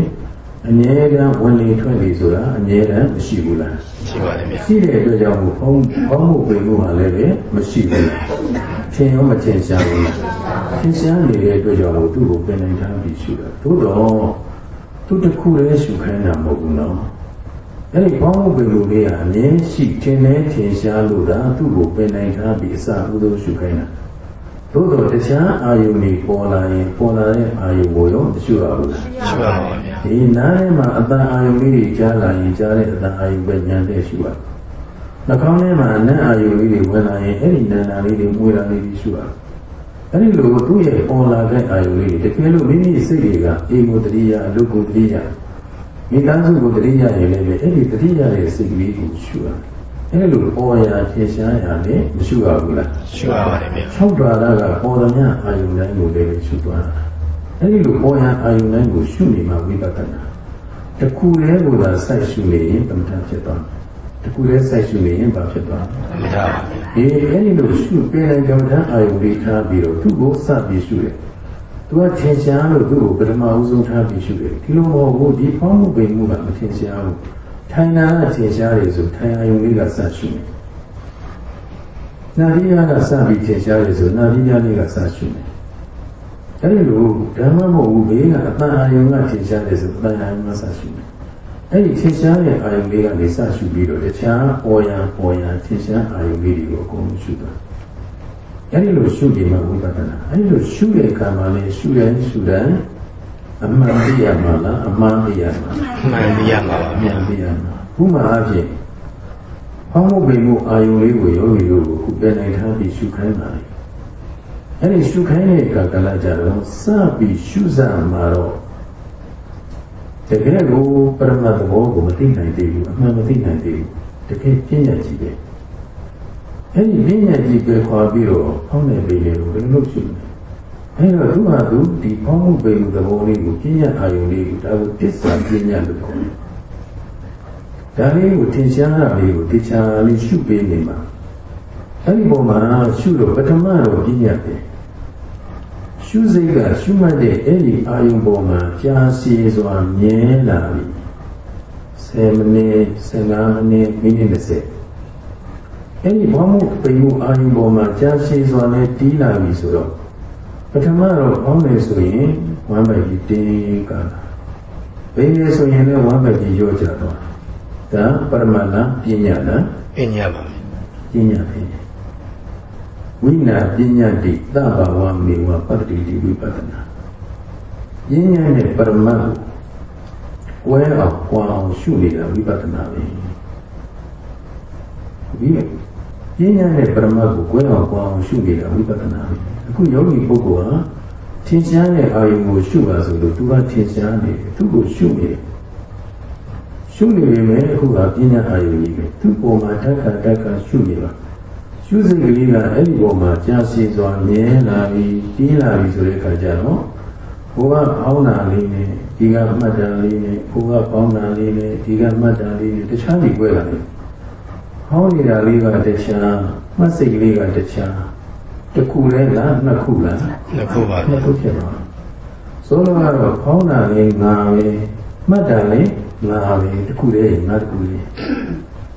အမြဲတမ်းဝင်လေထွက်လေဆိုတာအမြဲတမ်းမရှိဘူးလားရှိပါတယ်ဗျာရှိတဲ့အတွက်ကြောင့်မို့ဘောင်းဘောင်းမှုပိမှုဟာလည်းပဲမရှိဘူးလားထင်ရောမထင်ရှားဘူးလားထင်ရှားနေတဲ့အတွက်ကြောင့်မို့သူ့ကိုပင်နိုင်ထားပြီးရှုတာသို့တော့သူတစ်ခုလည်းရှုခိုင်းတာမဟုတ်ဘူးနော်အဲ့ဒီဘောင်းမှုပိမှုလေးဟာအမြဲရှိထင်နေထင်ရှားလို့ဒါသူ့ကိုပင်နိုင်ထားပြီးအစဥသောရှုခိုင်းတာ သို့တော့တရားအာယုန်ကြီးပေါ်လာရင်ပေါ်လာတဲ့အာယုန်ကိုရောမရှုရဘူးလားရှိပါပါဗျာဒီနားထဲမှာအတန်အာယုန်လေးတွေကြားလာရင်ကြားတဲ့အတန်အာယုန်ပဲညံတဲ့ရှုရနှာခေါင်းထဲမှာနတ်အာယုန်လေးတွေဝင်လာရင်အဲ့ဒီနန္နာလေးတွေမွေးလာလေးတွေရှုရအဲ့ဒီလိုသူ့ရဲ့ပေါ်လာတဲ့အာယုန်လေးတွေတကယ်လို့မိမိစိတ်တွေကအေကိုတတိယအလုကိုတတိယမိသားစုကိုတတိယရင်လည်းအဲ့ဒီတတိယရဲ့စိတ်ကလေးကိုရှုရ အဲ့လိုပေါ်ရာဖြည့်ရှားရာနဲ့မရှုရဘူးလားရှိပါပါတယ်ဗျာ၆ဓာရကပေါ်သမျှအာယုန်တိုင်းကိုလည်းရှုသွားတာအဲဒီလိုပေါ်ရန်အာယုန်တိုင်းကိုရှုနေမှဝိပဿနာတခုတည်းကိုသာစိုက်ရှုနေရင်တမထဖြစ်သွားတယ်တခုတည်းစိုက်ရှုနေရင်ဘာဖြစ်သွားလဲမထားပါဗျာဒီအဲဒီလိုရှုပြင်တဲ့ကမ္မထအာယုန်လေးထားပြီးတော့သူ့ကိုစပြီးရှုတယ်သူကထင်ရှားလို့သူ့ကိုပထမဦးဆုံးထားပြီးရှုတယ်ဒီလိုမဟုတ်ဘူးဒီဖောင်းမှုပိန်မှုကမထင်ရှားဘူး ထိုင်နာကထင်ရှားတယ်ဆိုထိုင်အာယုန်လေးကစရှုတယ်နာရီယာကစပြီးထင်ရှားတယ်ဆိုနာရီယာလေးကစရှုတယ်အဲဒီလိုဓမ္မမဟုတ်ဘူးဘေးကအတန်အာယုန်ကထင်ရှားတယ်ဆိုအတန်အာယုန်ကစရှုတယ်အဲ့ဒီထင်ရှားတဲ့အာယုန်လေးကနေစရှုပြီးတော့တခြားပေါ်ရန်ပေါ်ရန်ထင်ရှားအာယုန်လေးတွေကိုအကုန်လုံးရှုတာအဲ့ဒီလိုရှုပြီးမှဝိပဿနာအဲ့ဒီလိုရှုတဲ့အခါမှာလည်းရှုရင်ရှုတယ် အမှန်တရားမှလားအမှန်တရားမှလားမှန်ပြရမှာပါအမှဗျာန်တရားမှဘုမာအဖြစ်ဟောင်းမှုပင်မှုအာယုန်လေးကိုယောဂီတို့ကိုခုပြန်နိုင်ထားပြီးရှုခိုင်းပါလေအဲ့ဒီရှုခိုင်းတဲ့အခါကလည်းကြတော့စပြီးရှုစမှာတော့တကယ်ကိုပရမတ်သဘောကိုမသိနိုင်သေးဘူးအမှန်မသိနိုင်သေးဘူးတကယ်ပြည့်ညတ်ကြည့်ပဲအဲ့ဒီပြည့်ညတ်ကြည့်ပဲခွာပြီးတော့ဟောင်းနေပြီလေဘယ်လိုလုပ်ရှုလဲ အဲ့တော့သူဟာသူဒီဖောင်းမှုပင်မှုသဘောလေးကိုပြည့်ညတ်အာယုန်လေးကိုဒါကိုပစ္စံပြည့်ညတ်လို့ခေါ်တယ်ဒါလေးကိုသင်ရှားတာလေးကိုတရားလေးရှုပေးနေမှာအဲ့ဒီပုံမှာရှုလို့ပထမတော့ပြည့်ညတ်တယ်ရှုစိတ်ကရှုမှတ်တဲ့အဲ့ဒီအာယုံပေါ်မှာကြာရှည်စွာမြဲလာပြီ10မိနစ်15မိနစ်မိနစ်30အဲ့ဒီဘောင်းမှုပိန်မှုအာယုံပေါ်မှာကြာရှည်စွာနဲ့တီးလာပြီဆိုတော့ပ ထမတော့ဘောင်းနေဆိုရင်ဝမ်းပိုက်ကြီးတင်းကလာဘယ်နေဆိုရင်လည်းဝမ်းပိုက်ကြီးရော့ကြတော့ဒါပရမဏပညာလားပညာပါဗျာပညာပဲဝိနာပညာတိသဗ္ဗဝမေဝပတ္တိတိဝိပဿနာပညာနဲ့ပရမတ်ကိုဝဲအောင်ကွာအောင်ရှုနေတာဝိပဿနာပဲဒီ ပညာနဲ့ပရမတ်ကိုကိုယ်အောင်ကိုအောင်ရှုနေတာဝိပဿနာပဲအခုယောဂီပုဂ္ဂိုလ်ဟာထင်ရှားတဲ့အာယုံကိုရှုပါဆိုလို့သူကထင်ရှားနေတယ်သူ့ကိုရှုနေတယ်ရှုနေပေမဲ့အခုကပညာအာယုံကြီးပဲသူ့ပုံမှာတက္ကတက္ကရှုနေပါရှုစိတ်ကလေးကအဲ့ဒီပုံမှာကြာရှည်စွာမြဲလာပြီးကြီးလာပြီးဆိုတဲ့အခါကျတော့ဘုရားပေါင်းတာလေးနဲ့ဒီကမှတ်တာလေးနဲ့ဘုရားပေါင်းတာလေးနဲ့ဒီကမှတ်တာလေးနဲ့တခြားကြီး꿰လာတယ် ဟောင်းနေတာလေးကတခြားမှတ်စိတ်ကလေးကတခြားတစ်ခုလဲလားနှစ်ခုလားနှစ်ခုပါနှစ်ခုဖြစ်ပါဆိုတော့ကတော့ဖောင်းတာလေးငါပဲမှတ်တာလေးငါပဲတစ်ခုလေးငါတစ်ခုလေး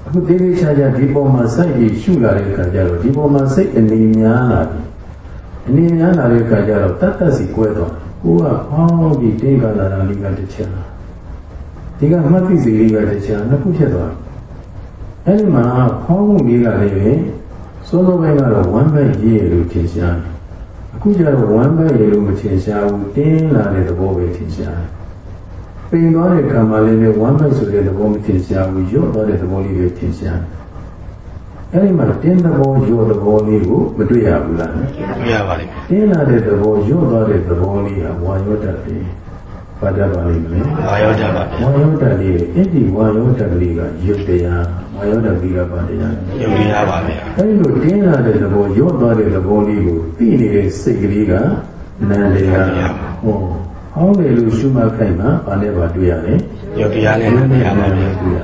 အခုတေးသေးချာချာဒီပေါ်မှာစိတ်ကြီးရှုလာတဲ့အခါကျတော့ဒီပေါ်မှာစိတ်အနေများလာပြီအနေများလာတဲ့အခါကျတော့တတ်တတ်စီကွဲတော့ကိုကဖောင်းပြီးတင်းကလာတာလေးကတခြားဒီကမှတ်သိစီလေးကတခြားနှစ်ခုဖြစ်သွား အဲ့ဒီမှာဖောင်းမှုလေးကလည်းပဲစိုးစိုးပိုင်းကတော့ဝမ်းဘက်ရေးရလို့ထင်ရှားတယ်အခုကျတော့ဝမ်းဘက်ရေလို့မထင်ရှားဘူးတင်းလာတဲ့သဘောပဲထင်ရှားတယ်။ပိန်သွားတဲ့ကံမှလည်းဝမ်းဘက်ဆိုတဲ့သဘောမထင်ရှားဘူး။ရော့သွားတဲ့သဘောလေးပဲထင်ရှားတယ်။အဲဒီမှာတင်းသဘောရော့သဘောလေးကိုမတွေ့ရဘူးလား။တွေ့ရပါလိမ့်မယ်။တင်းလာတဲ့သဘောရော့သွားတဲ့သဘောလေးကဝါရော့တတ်တယ်။ ဘာတတ်ပါလိမ့်မလဲ။ဝါရော့တတ်ပါဗျာ။ဝါရော့တတ်လေးအဲ့ဒီဝါရော့တတ်လေးကယုတ်တရားဝါရော့တတ်ပြီးကပါတရားယုတ်တရားပါဗျာ။အဲဒီလိုတင်းလာတဲ့သဘောရော့သွားတဲ့သဘောလေးကိုသိနေတဲ့စိတ်ကလေးကနန္တရားဟောဟောင်းတယ်လို့ရှုမှတ်ခိုင်းမှာဘာနဲ့ပါတွေ့ရလဲယုတ်တရားနဲ့တရားပါဗျာတွေ့ရ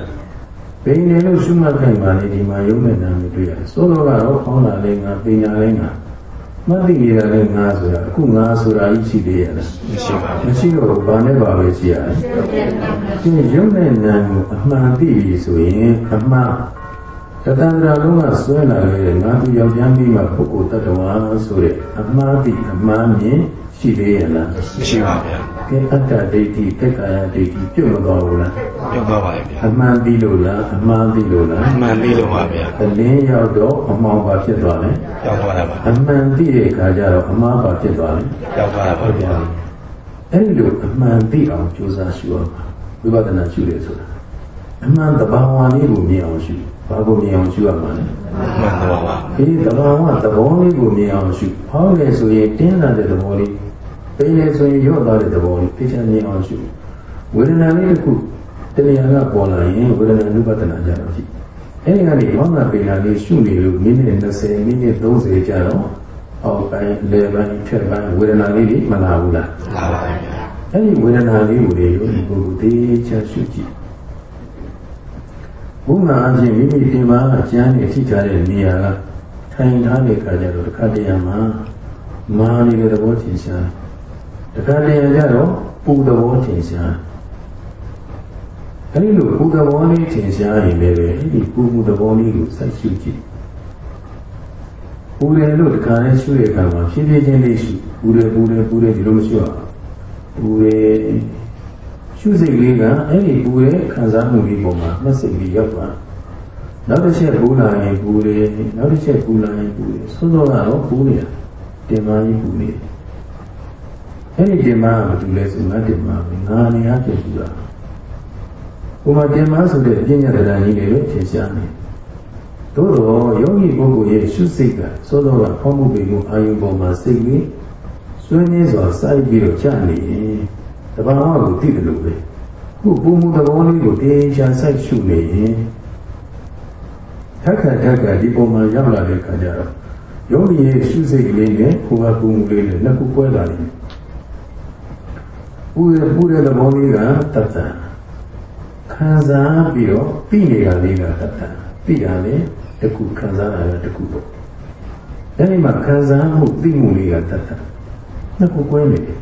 ဘိနေလို့ရှုမှတ်ခိုင်းမှာလေဒီမှာယုံနဲ့နာမတွေ့ရတယ်စိုးတော့ကတော့ဟောင်းလာလဲငါပညာလဲငါ မသိနေတာလဲငါဆိုတာအခုငါဆိုတာကြီးရှိသေးရလားမရှိပါဘူးမရှိတော့ဘာနဲ့ပါပဲရှိရတယ်ဒီယုံနဲ့နာကိုအမှန်သိပြီဆိုရင်အမှန်တတန္တရာလုံးကဆွဲလာခဲ့ငါသူယောက်ျားမိမပုဂ္ဂိုလ်တ attva ဆိုတဲ့အမှားတိအမှားမြင် ရှိသေးရဲ့လားမရှိပါဗျာကဲအတ္တဒိဋ္ဌိတက္ကာယဒိဋ္ဌိပြုတ်မသွားဘူးလားပြုတ်သွားပါရဲ့ဗျာအမှန်သိလို့လားအမှားသိလို့လားအမှန်သိလို့ပါဗျာအလင်းရောက်တော့အမှောင်ပါဖြစ်သွားတယ်ရောက်သွားတာပါအမှန်သိတဲ့အခါကျတော့အမှားပါဖြစ်သွားတယ်ရောက်သွားတာပါဗျာအဲ့လိုအမှန်သိအောင်ကြိုးစားရှုရမှာဝိပဿနာရှုတယ်ဆိုတာအမှန်တဘာဝလေးကိုမြင်အောင်ရှုဘာကိုမြင်အောင်ရှုရမှာလဲမှန်ပါပါဒီတဘာဝသဘောလေးကိုမြင်အောင်ရှုဟောင်းလေဆိုရင်တင်းလာတဲ့သဘောလေး ပိန်လေဆိုရင်ရော့သွားတဲ့သဘောလေးသိချင်မြင်အောင်ရှုဝေဒနာလေးတစ်ခုတရားကပေါ်လာရင်ဝေဒနာနုပဒနာကြတော့ရှိအဲဒီကနေဘောင်းနာပိန်လာလေးရှုနေလို့မိနစ်20မိနစ်30ကြာတော့အောက်ပိုင်းလေပိုင်းထက်ပိုင်းဝေဒနာလေးတွေမလာဘူးလားလာပါဘူးအဲဒီဝေဒနာလေးကိုလေဒီပုဂ္ဂိုလ်သိချရှုကြည့်ဘုရားအချင်းမိမိတင်ပါအကျမ်းနဲ့ထိထားတဲ့နေရာကထိုင်ထားတဲ့အခါကျတော့တစ်ခါတည်းမှာမာနေတဲ့သဘောထင်ရှား တခါတည်းကျတော့ပူသဘောထင်ရှားအဲဒီလိုပူသဘောလေးထင်ရှားရင်လည်းအဲ့ဒီပူမှုသဘောလေးကိုစိုက်ရှုကြည့်ပူတယ်လို့တခါလဲရှုတဲ့အခါမှာဖြည်းဖြည်းချင်းလေးရှုပူတယ်ပူတယ်ပူတယ်ဒီလိုမရှုရဘူးပူတယ်ရှုစိတ်လေးကအဲ့ဒီပူတဲ့ခံစားမှုလေးပေါ်မှာမှတ်စိတ်လေးရောက်သွားနောက်တစ်ချက်ပူလာရင်ပူတယ်နောက်တစ်ချက်ပူလာရင်ပူတယ်သို့သောကတော့ပူနေတာတင်မကြီးပူနေတယ် အဲ့ဒီတင်မကဘာတူလဲဆိုငါတင်မပဲငါနေရာဖြစ်ပူတာဟိုမှာတင်မဆိုတဲ့ပြဉ္ညာတရားကြီးတွေလို့ထင်ရှားနေသို့တော့ယောဂီပုဂ္ဂိုလ်ရဲ့ရှုစိတ်ကသို့သောကဖောက်မှုပေမှုအာယုပေါ်မှာစိတ်ကြီးဆွေးနွေးစွာစိုက်ပြီးတော့ချနေရင်တဘာဝကိုသိတယ်လို့ပဲခုပုံမှုသဘောလေးကိုတေချာစိုက်ရှုနေရင်ထက်ခါထက်ကဒီပုံမှာရောက်လာတဲ့အခါကျတော့ယောဂီရဲ့ရှုစိတ်ကလေးနဲ့ကိုယ်ကပုံမှုလေးနဲ့နှစ်ခုကွဲလာတယ် ပူရပူတဲ့သဘောလေးကတတ်တာခံစားပြီးတော့ပြီးနေတာလေးကတတ်တာပြီးတာလေတခုခံစားရတာတခုပေါ့အဲဒီမှာခံစားမှုသိမှုလေးကတတ်တာနှစ်ခုကွဲနေတယ်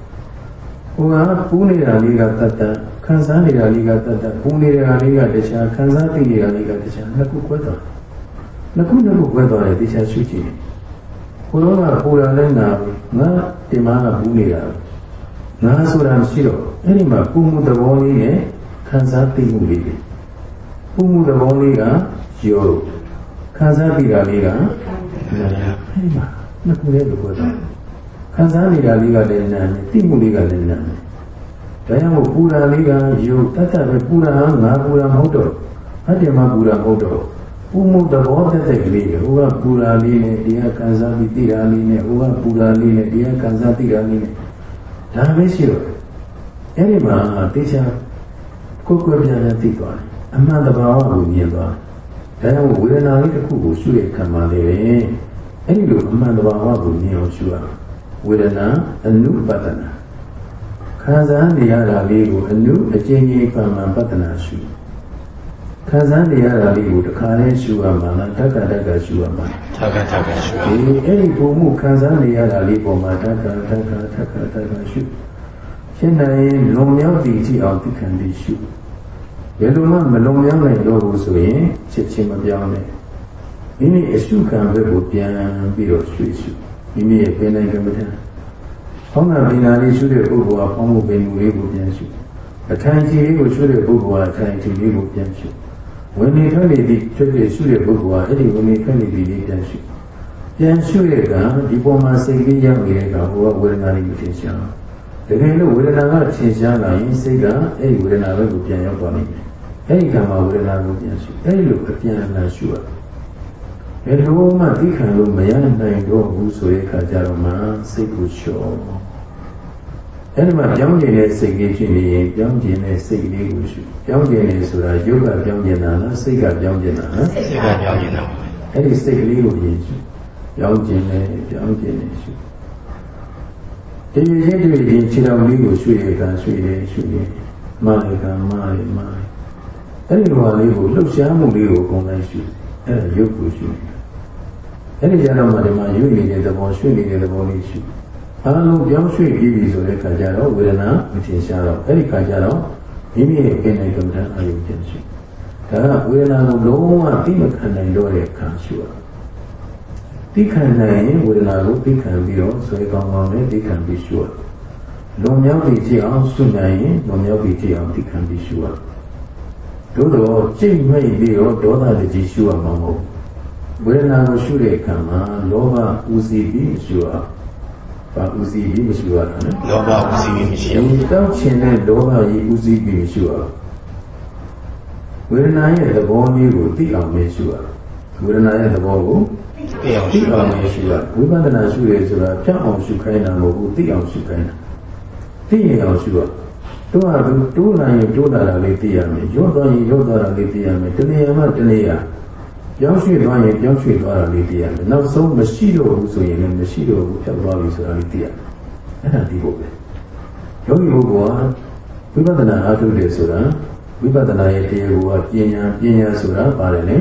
ဟိုကပူးနေတာလေးကတတ်တတ်ခံစားနေတာလေးကတတ်တတ်ပူးနေတာလေးကတခြားခံစားသိနေတာလေးကတခြားနှစ်ခုကွဲသွားနှစ်ခုနှစ်ခုကွဲသွားတယ်တခြားရှုကြည့်ဘုရောကပူတာလဲနာငါတင်မကပူးနေတာ ငါဆိုတာမရှိတော့အဲ့ဒီမှာပူမှုသဘောလေးနဲ့ခံစားသိမှုလေးတွေပူမှုသဘောလေးကယောခံစားသိတာလေးကအဲ့ဒီမှာနှစ်ခုလေးလိုကွဲသွားတယ်ခံစားနေတာလေးကလည်းနာမယ်သိမှုလေးကလည်းနာမယ်ဒါကြောင့်မို့ပူရာလေးကယုတ်တတ်တတ်ပဲပူရာငါပူရာမဟုတ်တော့အတ္တမပူရာမဟုတ်တော့ပဥမှုသဘောတက်တဲ့ကလေးပဲဟိုကပူရာလေးနဲ့တရားခံစားပြီးသိတာလေးနဲ့ဟိုကပူရာလေးနဲ့တရားခံစားသိတာလေးနဲ့ ဒါပဲရှိတော့အဲ့ဒီမှာတေချာကိုယ်ကိုယ်ပြန်ပြန်သိသွားတယ်အမှန်တဘာဝကိုမြင်သွားတယ်ဒါကြောင့်ဝေဒနာလေးတစ်ခုကိုရှုရခံပါလေအဲ့ဒီလိုအမှန်တဘာဝကိုမြင်အောင်ရှုရဝေဒနာအနုပတနာခံစားနေရတာလေးကိုအနုအကျဉ်းကြီးပံမှန်ပတနာရှု ခံစားနေရတာလေးကိုတစ်ခါလဲရှုရမှာလားတက္ကတက္ကရှုရမှာထာကထာကရှုဒီအဲ့ဒီပုံမှုခံစားနေရတာလေးပေါ်မှာတက္ကတက္ကတက္ကတက္ကရှုရှင်းနိုင်ရင်လုံမြောက်တည်ကြည့်အောင်သိခံပြီးရှုဘယ်လိုမှမလုံမြောက်နိုင်တော့ဘူးဆိုရင်ချက်ချင်းမပြောင်းနဲ့မိမိအရှုခံဘက်ကိုပြန်ပြီးတော့ရွှေ့ရှုမိမိရဲ့ပင်နိုင်ကမ္မထံဟောင်းကပင်နာလေးရှုတဲ့ပုဂ္ဂိုလ်ကဖောင်းမှုပင်မှုလေးကိုပြန်ရှုအထိုင်ကြီးလေးကိုရှုတဲ့ပုဂ္ဂိုလ်ကအထိုင်ကြီးလေးကိုပြန်ရှု ဝင်နေထွက်နေသည့်ဖြစ်ဖြစ်ရှုတဲ့ပုဂ္ဂိုလ်ကအဲ့ဒီဝင်နေထွက်နေသည့်လေးပြန်ရှုပြန်ရှုရကဒီပေါ်မှာစိတ်လေးရောက်နေတဲ့ကဟိုကဝေဒနာလေးကိုသင်ရှားတကယ်လို့ဝေဒနာကသင်ရှားလာရင်စိတ်ကအဲ့ဒီဝေဒနာဘက်ကိုပြန်ရောက်သွားနိုင်တယ်အဲ့ဒီကံမှာဝေဒနာကိုပြန်ရှုအဲ့ဒီလိုအပြန်အလှန်ရှုရတယ်ဘယ်လိုမှသိခံလို့မရနိုင်တော့ဘူးဆိုတဲ့အခါကျတော့မှစိတ်ကိုလျှော့ အဲ့ဒီမှာပြောင်းကျင်တဲ့စိတ်ကြီးဖြစ်နေရင်ပြောင်းကျင်တဲ့စိတ်လေးကိုရှုပြောင်းကျင်နေဆိုတာယုတ်ကပြောင်းကျင်တာလားစိတ်ကပြောင်းကျင်တာလားစိတ်ကပြောင်းနေတာပါအဲ့ဒီစိတ်ကလေးကိုရင်ရှုပြောင်းကျင်နေပြောင်းကျင်နေရှုဒီရင်းတွေရင်ခြေတော်လေးကိုရွှေ့ရတာရွှေ့ရရွှေ့ရမာရကမာရမာရအဲ့ဒီလိုလေးကိုလှုပ်ရှားမှုလေးကိုအကုန်လိုက်ရှုအဲ့ဒါရုပ်ကိုရှုအဲ့ဒီကြတော့မှဒီမှာရွေ့နေတဲ့သဘောရွှေ့နေတဲ့သဘောလေးရှု အားလုံးပြောင်းရွှေ့ပြီးပြီဆိုတဲ့ခါကျတော့ဝေဒနာမထင်ရှားတော့အဲ့ဒီခါကျတော့မိမိရဲ့ပင်နိုင်ကမ္ဘာအာယုကျရှုဒါကဝေဒနာကိုလုံးဝသိမခံနိုင်တော့တဲ့အခါရှုရသိခံနိုင်ရင်ဝေဒနာကိုသိခံပြီးတော့ဆွဲကောင်းကောင်းနဲ့သိခံပြီးရှုရလုံမြောက်ပြီးကြည့်အောင်ရှုနိုင်ရင်လုံမြောက်ပြီးကြည့်အောင်သိခံပြီးရှုရတို့တော့ကြိတ်မိတ်ပြီးတော့ဒေါသတကြီးရှုရမှာမဟုတ်ဝေဒနာကိုရှုတဲ့အခါမှာလောဘဦးစီးပြီးရှုရ ပါဦးစီးပြီးမရှုရတာနော်လောဘဥစီမရှိဒီဘူးတောက်ချင်တဲ့လောဘကြီးဦးစီးပြီးမရှိအောင်ဝေဒနာရဲ့သဘောမျိုးကိုသိအောင်မရှိအောင်ဝေဒနာရဲ့သဘောကိုသိအောင်သိရှုအောင်ပါမရှိအောင်ဝိပဿနာရှုရဲဆိုတာဖြတ်အောင်ရှုခိုင်းတာမဟုတ်ဘူးသိအောင်ရှုခိုင်းတာသိရင်အောင်ရှုရတော့ဟာတိုးလာရင်တိုးလာတာလေးသိရမယ်ရော့သွားရင်ရော့သွားတာလေးသိရမယ်တဏှာမှတဏှာ ပြောင်းရွှေ့သွားရင်ပြောင်းရွှေ့သွားတာလေးသိရမယ်နောက်ဆုံးမရှိတော့ဘူးဆိုရင်လည်းမရှိတော့ဘူးဖြတ်သွားပြီဆိုတာလေးသိရမယ်အဲ့ဒါဒီဖို့ပဲယောဂီပုဂ္ဂိုလ်ဟာဝိပဿနာအားထုတ်တယ်ဆိုတာဝိပဿနာရဲ့တရားကိုကပညာပညာဆိုတာပါတယ်လေ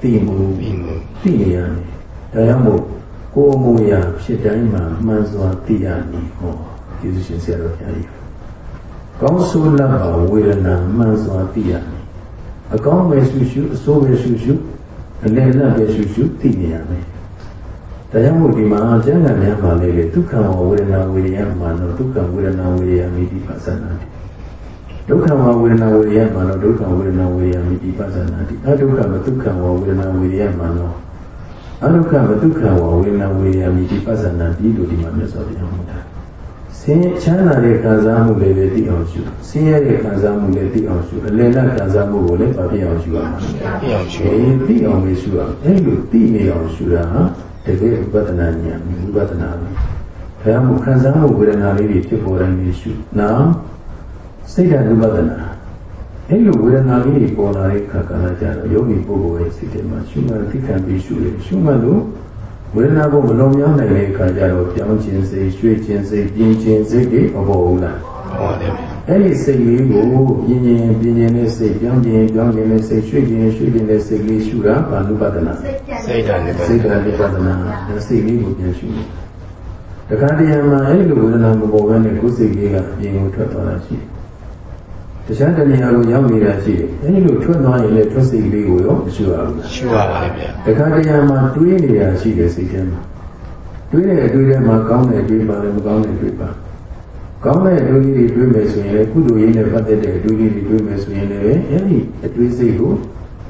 သိမှုပြီးမှုသိနေရတယ်ဒါကြောင့်မို့ကိုယ်မူရာဖြစ်တိုင်းမှာမှန်စွာသိရမည်ဟောကျေးဇူးရှင်ဆရာတော်ဘုရားကြီးကောင်းဆိုးလပ်ပါဝေဒနာမှန်စွာသိရမည်အကောင်းပဲရှုရှုအဆိုးပဲရှုရှု အလယ်လတ်ပဲရှုရှုသိနေရမယ်ဒါကြောင့်မို့ဒီမှာကျမ်းဂန်များမှာလေးလေဒုက္ခဝေဒနာဝေရယမှာတော့ဒုက္ခဝေဒနာဝေရယမိတိပသနာတိဒုက္ခဝဝေဒနာဝေရယမှာတော့ဒုက္ခဝေဒနာဝေရယမိတိပသနာတိအဒုက္ခမဒုက္ခဝဝေဒနာဝေရယမှာတော့အဒုက္ခမဒုက္ခဝဝေဒနာဝေရယမိတိပသနာတိလို့ဒီမှာမြတ်စွာဘုရားဟောတာ ဆင်းချမ်းသာတဲ့ခံစားမှုလေးတွေသိအောင်ရှုဆင်းရဲတဲ့ခံစားမှုလေးသိအောင်ရှုအလယ်လတ်ခံစားမှုကိုလည်းပါပြအောင်ရှုရမှာသိအောင်ရှုအေးသိအောင်လေးရှုရအောင်အဲ့လိုသိနေအောင်ရှုတာဟာတကယ်ဝိပဿနာဉာဏ်ဝိပဿနာပဲဘုရားမခံစားမှုဝေဒနာလေးတွေဖြစ်ပေါ်တိုင်းလေးရှုနောက်စိတ်ဓာတ်ဝိပဿနာအဲ့လိုဝေဒနာလေးတွေပေါ်လာတဲ့အခါကလည်းကြတော့ယောဂီပုဂ္ဂိုလ်ရဲ့စိတ်ထဲမှာရှုမှတ်သိခံပြီးရှုတယ်ရှုမှတ်လို့ ဝေဒနာကိုမလုံးမြောက်နိုင်တဲ့အခါကျတော့ပြောင်းခြင်းစိတ်ရွှေ့ခြင်းစိတ်ပြင်းခြင်းစိတ်တွေမပေါ်ဘူးလားဟောတယ်ဗျာအဲ့ဒီစိတ်လေးကိုပြင်းပြင်းပြင်းပြင်းနဲ့စိတ်ပြောင်းပြင်းပြောင်းပြင်းနဲ့စိတ်ရွှေ့ပြင်းရွှေ့ပြင်းနဲ့စိတ်လေးရှုတာဘာနုပဒနာစိတ်ဓာတ်နဲ့ပဲစိတ်ကလေးပဒနာစိတ်လေးကိုပြန်ရှုတယ်တခါတည်းမှာအဲ့ဒီလိုဝေဒနာမပေါ်ဘဲနဲ့ကိုယ်စိတ်လေးကအပြင်ကိုထွက်သွားတာရှိတယ် တခြားတဏှာကိုရောက်နေတာရှိတယ်အဲ့ဒီလိုထွက်သွားရင်လည်းထွက်စိတ်လေးကိုရောမရှုရဘူးလားရှုရပါတယ်ဗျာတခါတည်းမှာတွေးနေတာရှိတယ်စိတ်ထဲမှာတွေးတဲ့အတွေးထဲမှာကောင်းတဲ့အတွေးပါတယ်မကောင်းတဲ့အတွေးပါကောင်းတဲ့အတွေးလေးတွေတွေးမယ်ဆိုရင်လည်းကုသိုလ်ရေးနဲ့ပတ်သက်တဲ့အတွေးလေးတွေတွေးမယ်ဆိုရင်လည်းအဲ့ဒီအတွေးစိတ်ကို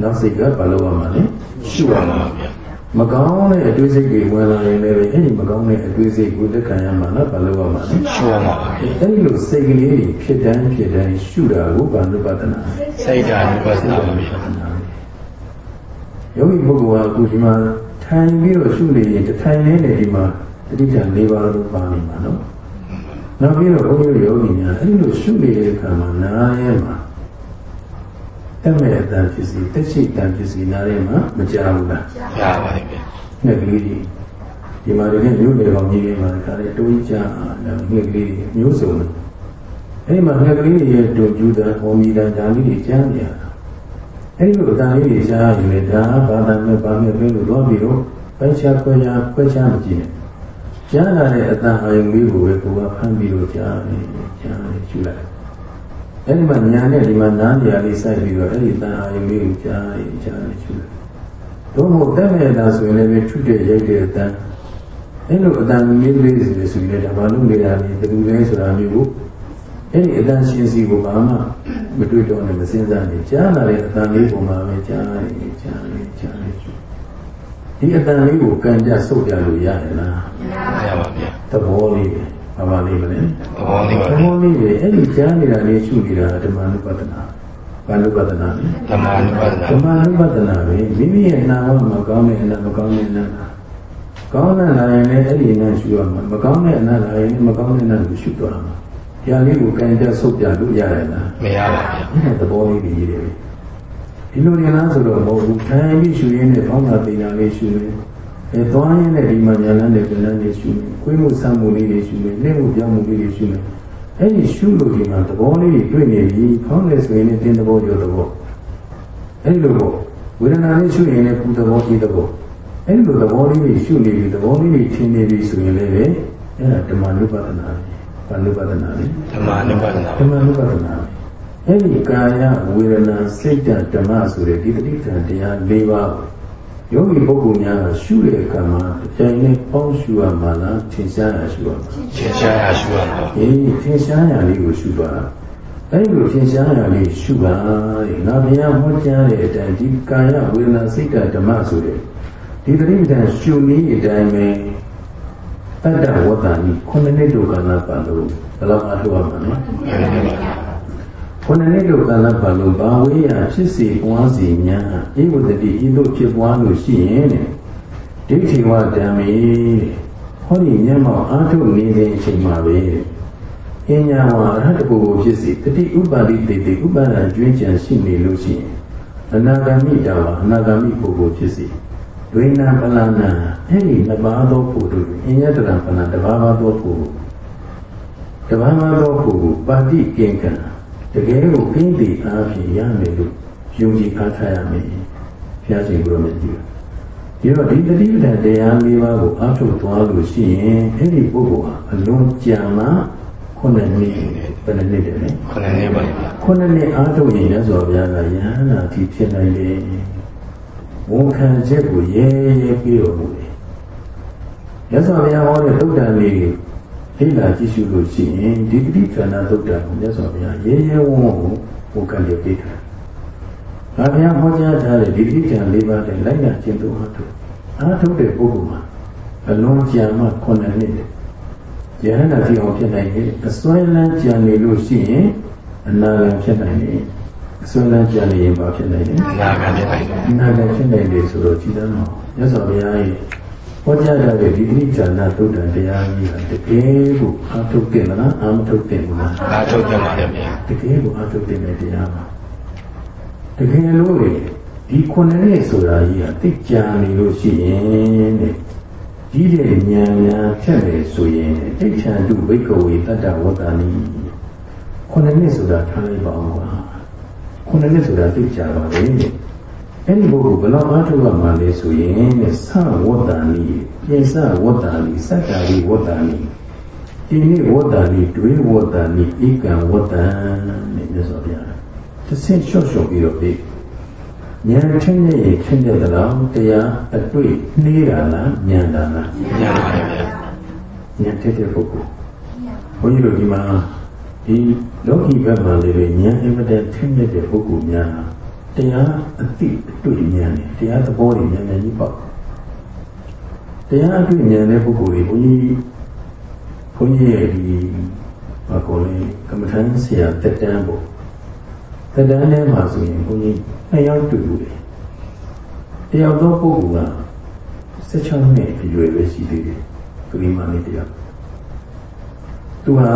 နောက်စိတ်ကဘာလို့ရမှာလဲရှုရမှာဗျာ မကောင်းတဲ့အတွေးစိတ်တွေဝင်လာရင်လည်းအဲ့ဒီမကောင်းတဲ့အတွေးစိတ်ကိုလက်ခံရမှာလားဘာလို့ရမှာလဲရှုရမှာပါဗျာအဲ့ဒီလိုစိတ်ကလေးတွေဖြစ်တန်းဖြစ်တန်းရှုတာကိုဘာလို့ပဒနာလဲစိတ်ဓာတ်နဲ့ပတ်သက်ပါဗျာဒယောဂီပုဂ္ဂိုလ်ကအခုဒီမှာထိုင်ပြီးတော့ရှုနေရင်တစ်ထိုင်လေးနဲ့ဒီမှာတတိယ၄ပါးလို့ပါနေမှာနော်နောက်ပြီးတော့ဘုန်းကြီးယောဂီများအဲ့လိုရှုနေတဲ့အခါမှာနားရဲမှာ တမဲ့အတန်ဖြစ်စီတက်ရှိတန်ဖြစ်စီနားရဲမှာမကြောက်ဘူးလားရပါတယ်ဗျာငှက်ကလေးတွေဒီမှာဒီနေ့မျိုးတွေပေါင်းကြီးတွေမှာခါလေးတိုးကြတယ်ငှက်ကလေးတွေမျိုးစုံတယ်အဲ့ဒီမှာငှက်ကလေးတွေရဲ့တူကျူးတာဟောမီတာဒါလေးတွေကြားနေရတာအဲ့ဒီလိုအတန်လေးတွေကြားရင်လည်းဒါဘာသာမဲ့ဘာမဲ့ပဲလို့တော့ပြီးတော့ပိုက်ချခွဲခြားခွဲခြားမကြည့်နဲ့ကြားလာတဲ့အတန်အာယုံလေးကိုပဲကိုယ်ကဖမ်းပြီးတော့ကြားနေကြားနေကျူလိုက် အဲ့ဒီမှာညာနဲ့ဒီမှာနားနေရာလေးစိုက်ပြီးတော့အဲ့ဒီအတန်အာယုံလေးကိုကြားနေကြားနေကျူလိုက်တို့မို့တက်မဲ့တာဆိုရင်လည်းထုတဲ့ရိုက်တဲ့အတန်အဲ့လိုအတန်မျိုးလေးတွေဆိုရင်လည်းဒါမှလုံးနေတာလေဘယ်သူလဲဆိုတာမျိုးကိုအဲ့ဒီအတန်ရှင်စီကိုဘာမှမတွေ့တော့နဲ့မစင်စားနေကြားလာတဲ့အတန်လေးပုံမှာပဲကြားနေကြားနေကြားနေဒီအတန်လေးကိုကံကြဆုတ်ပြလို့ရတယ်လားရပါဗျာသဘောလေးပဲ ဘာပါလေးမလဲသဘောလေးပါသဗျာဘောလေးပဲအဲ့ဒီကြားနေတာလေးရှုနေတာဓမ္မနုပဒနာဘာနုပဒနာလဲဓမ္မနုပါဒနာဓမ္မနုပဒနာပဲမိမိရဲ့နာဝမကောင်းတဲ့အနာမကောင်းတဲ့အနာကောင်းတဲ့နာရင်လည်းအဲ့ဒီနာရှုရမှာမကောင်းတဲ့အနာလာရင်လည်းမကောင်းတဲ့အနာကိုရှုသွားမှာဒီအလေးကိုကံကြဆုတ်ပြလို့ရရလားမရပါဗျာအဲ့ဒါသဘောလေးကြီးရေးတယ်ပဲဒီလိုနေလားဆိုတော့မဟုတ်ဘူးထိုင်ပြီးရှုရင်းနဲ့ဘောင်းတာပင်နာလေးရှုနေ အဲသွားရင်းနဲ့ဒီမှာညာလန်းနဲ့ပြန်လန်းလေးရှုနေကိုယ်မှုဆမ်းမှုလေးတွေရှုနေလက်မှုပြောင်းမှုလေးတွေရှုနေအဲ့ဒီရှုလို့ဒီမှာသဘောလေးတွေတွေ့နေပြီခေါင်းနဲ့ဆိုရင်လည်းတင်းသဘောကျော်သဘောအဲ့လိုပေါ့ဝေဒနာလေးရှုရင်လည်းပူသဘောအေးသဘောအဲ့လိုသဘောလေးတွေရှုနေပြီသဘောလေးတွေထင်နေပြီဆိုရင်လည်းပဲအဲ့ဒါဓမ္မနုပဒနာပဲဘာနုပဒနာလဲဓမ္မနုပါဒနာဓမ္မနုပဒနာအဲ့ဒီကာယဝေဒနာစိတ်ဓမ္မဆိုတဲ့ဒီတတိထံတရား၄ပါး ယောဂီပုဂ္ဂိုလ်များကရှုတဲ့အခါမှာအကျဉ်းနဲ့ပေါင်းရှုရမှာလားထင်ရှားရရှုရမှာရှင်းရှားရရှုရမှာအေးထင်ရှားရလေးကိုရှုပါအဲ့ဒီလိုထင်ရှားရလေးရှုပါတဲ့ငါဘုရားဟောကြားတဲ့အတိုင်းဒီကာယဝေဒနာစိတ်ဓမ္မဆိုတဲ့ဒီတတိထံရှုနည်းအတိုင်းပဲတတ္တဝတ္တနိခုနှစ်နှစ်ဒုက္ခနာပါလို့ဘယ်လောက်အထောက်အမှာလဲမှန်ပါဗျာ ခုနှစ်နှစ်တို့ကာလပတ်လုံးဘာဝေးရဖြစ်စီပွားစီများဧဝတတိဤသို့ဖြစ်ပွားလို့ရှိရင်တဲ့ဒိဋ္ဌိဝဓမ္မေဟောဒီမျက်မှောက်အာထုနေတဲ့အချိန်မှာပဲအညာဝအရဟတပုဂ္ဂိုလ်ဖြစ်စီတတိဥပါတိတေတိဥပါဒံကျွင်းကြံရှိနေလို့ရှိရင်အနာဂမိတာဝအနာဂမိပုဂ္ဂိုလ်ဖြစ်စီဒွေနာပလနာအဲ့ဒီနှစ်ပါးသောပုဂ္ဂိုလ်အင်ယတရံပလနာတစ်ပါးပါးသောပုဂ္ဂိုလ်တဘာမသောပုဂ္ဂိုလ်ပါတိကင်္ကံ တကယ်ကိုပြင်းတည်အားဖြင့်ရမယ်လို့ယုံကြည်အားထားရမယ်ဘုရားရှင်ကိုယ်တော်မြတ်ကြီးဒီတော့ဒီတတိပဒံတရား၄ပါးကိုအားထုတ်သွားလို့ရှိရင်အဲ့ဒီပုဂ္ဂိုလ်ဟာအလုံးကြံမှခုနှစ်နှစ်ဘယ်နှစ်နှစ်တည်းလဲခုနှစ်နှစ်ပါဗျာခုနှစ်နှစ်အားထုတ်ရင်ရသော်ဘုရားကယဟနာတိဖြစ်နိုင်တယ်ဝန်ခံချက်ကိုရဲရဲပြီးတော်မူတယ်ရသော်ဘုရားဟောတဲ့သုတ္တန်လေး ကိုသိလာကြည့်ရှုလို့ရှိရင်ဒီတိခန္ဓာသုတ္တန်ကိုမြတ်စွာဘုရားရဲရဲဝံ့ဝံ့ကိုဝန်ခံရပေးတယ်။ဒါဘုရားဟောကြားထားတဲ့ဒီတိခန္ဓာ၄ပါးတဲ့လိုက်နာကျင့်သုံးအားထုတ်အားထုတ်တဲ့ပုဂ္ဂိုလ်မှာအလုံးကြံမှခုနှစ်နှစ်တဲ့ယဟန္တာတိအောင်ဖြစ်နိုင်တယ်အစွဲလန်းကြံနေလို့ရှိရင်အနာဂတ်ဖြစ်နိုင်တယ်အစွဲလန်းကြံနေရင်ဘာဖြစ်နိုင်လဲအနာဂတ်ဖြစ်နိုင်တယ်အနာဂတ်ဖြစ်နိုင်တယ်ဆိုတော့ကြည်သမ်းတော့မြတ်စွာဘုရားရဲ့ ဟောကြားထားတဲ့ဒီတိခန္ဓာသုတ္တန်တရားကြီးဟာတကယ်ကိုအားထုတ်တယ်မလားအာမထုတ်တယ်မလားအာထုတ်ကြပါလေဗျာတကယ်ကိုအထုတ်တင်တဲ့တရားပါတကယ်လို့လေဒီခုနှစ်နှစ်ဆိုတာကြီးကသိကြနေလို့ရှိရင်တဲ့ကြီးတဲ့ဉာဏ်များဖြတ်တယ်ဆိုရင်တိဋ္ဌာန်တုဘိကဝေတတ္တဝတ္တနိခုနှစ်နှစ်ဆိုတာထားလိုက်ပါအောင်ကွာခုနှစ်နှစ်ဆိုတာသိကြပါလေတဲ့ အဲ့ဒီဘုရားဘယ်လောက်အားထုတ်ရမှာလဲဆိုရင်တဲ့သဝတ္တနိပိစဝတ္တနိစတ္တာရိဝတ္တနိဒီနေ့ဝတ္တနိဒွေဝတ္တနိဧကံဝတ္တံနဲ့မြတ်စွာဘုရားတစ်ဆင့်လျှော့လျှော့ပြီးတော့ပြီဉာဏ်ထင်းရဲ့ထင်းတဲ့တရားတရားအတွေ့နှေးတာလားဉာဏ်တာလားညံပါလေဗျာဉာဏ်ထက်တဲ့ပုဂ္ဂိုလ်ဘုန်းကြီးတို့ဒီမှာဒီလောကီဘက်မှာလည်းပဲဉာဏ်အမတန်ထင်းတဲ့ပုဂ္ဂိုလ်များဟာ တရားအတိအတွေ့ဉာဏ်နဲ့တရားသဘောတွေဉာဏ်ဉာဏ်ကြီးပေါ့တရားအတွေ့ဉာဏ်တဲ့ပုဂ္ဂိုလ်တွေဘုန်းကြီးဘုန်းကြီးရဲ့ဒီဘာကိုလဲကမ္မထမ်းဆရာတက်တန်းပေါ့တက်တန်းထဲမှာဆိုရင်ဘုန်းကြီးနှစ်ယောက်တူတူတယ်တယောက်သောပုဂ္ဂိုလ်က16နှစ်အရွယ်ပဲရှိသေးတယ်ကလေးမလေးတယောက်သူဟာ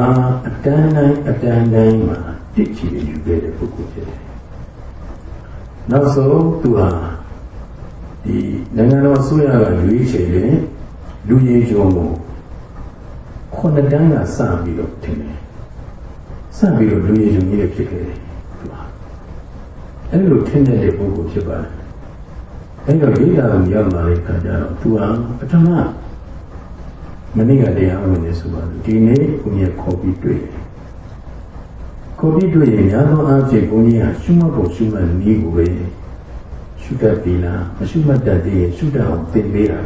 အတန်းတိုင်းအတန်းတိုင်းမှာတစ်ချီယူခဲ့တဲ့ပုဂ္ဂိုလ်ဖြစ်တယ် နောက်ဆုံးသူဟာဒီနိုင်ငံတော်အစိုးရကရွေးချယ်တဲ့လူကြီးကျော်ကိုခုနှစ်တန်းကစပြီးတော့ထင်တယ်စပြီးတော့လူကြီးကျော်ကြီးဖြစ်ခဲ့တယ်သူဟာအဲ့လိုထင်တဲ့ပုဂ္ဂိုလ်ဖြစ်ပါတယ်အဲ့တော့ဒိဋ္ဌာကိုရောက်လာတဲ့အခါကျတော့သူဟာပထမမနေ့ကတရားဝင်နေဆိုပါလို့ဒီနေ့ကိုကြီးခေါ်ပြီးတွေ့တယ် ခေါ်ပြီးတွေ့ရင်များသောအားဖြင့်ကိုကြီးဟာရှုမှတ်ဖို့ရှုမှတ်နည်းကိုပဲရှုတတ်ပြီလားမရှုမှတ်တတ်သေးရင်ရှုတတ်အောင်သင်ပေးတာ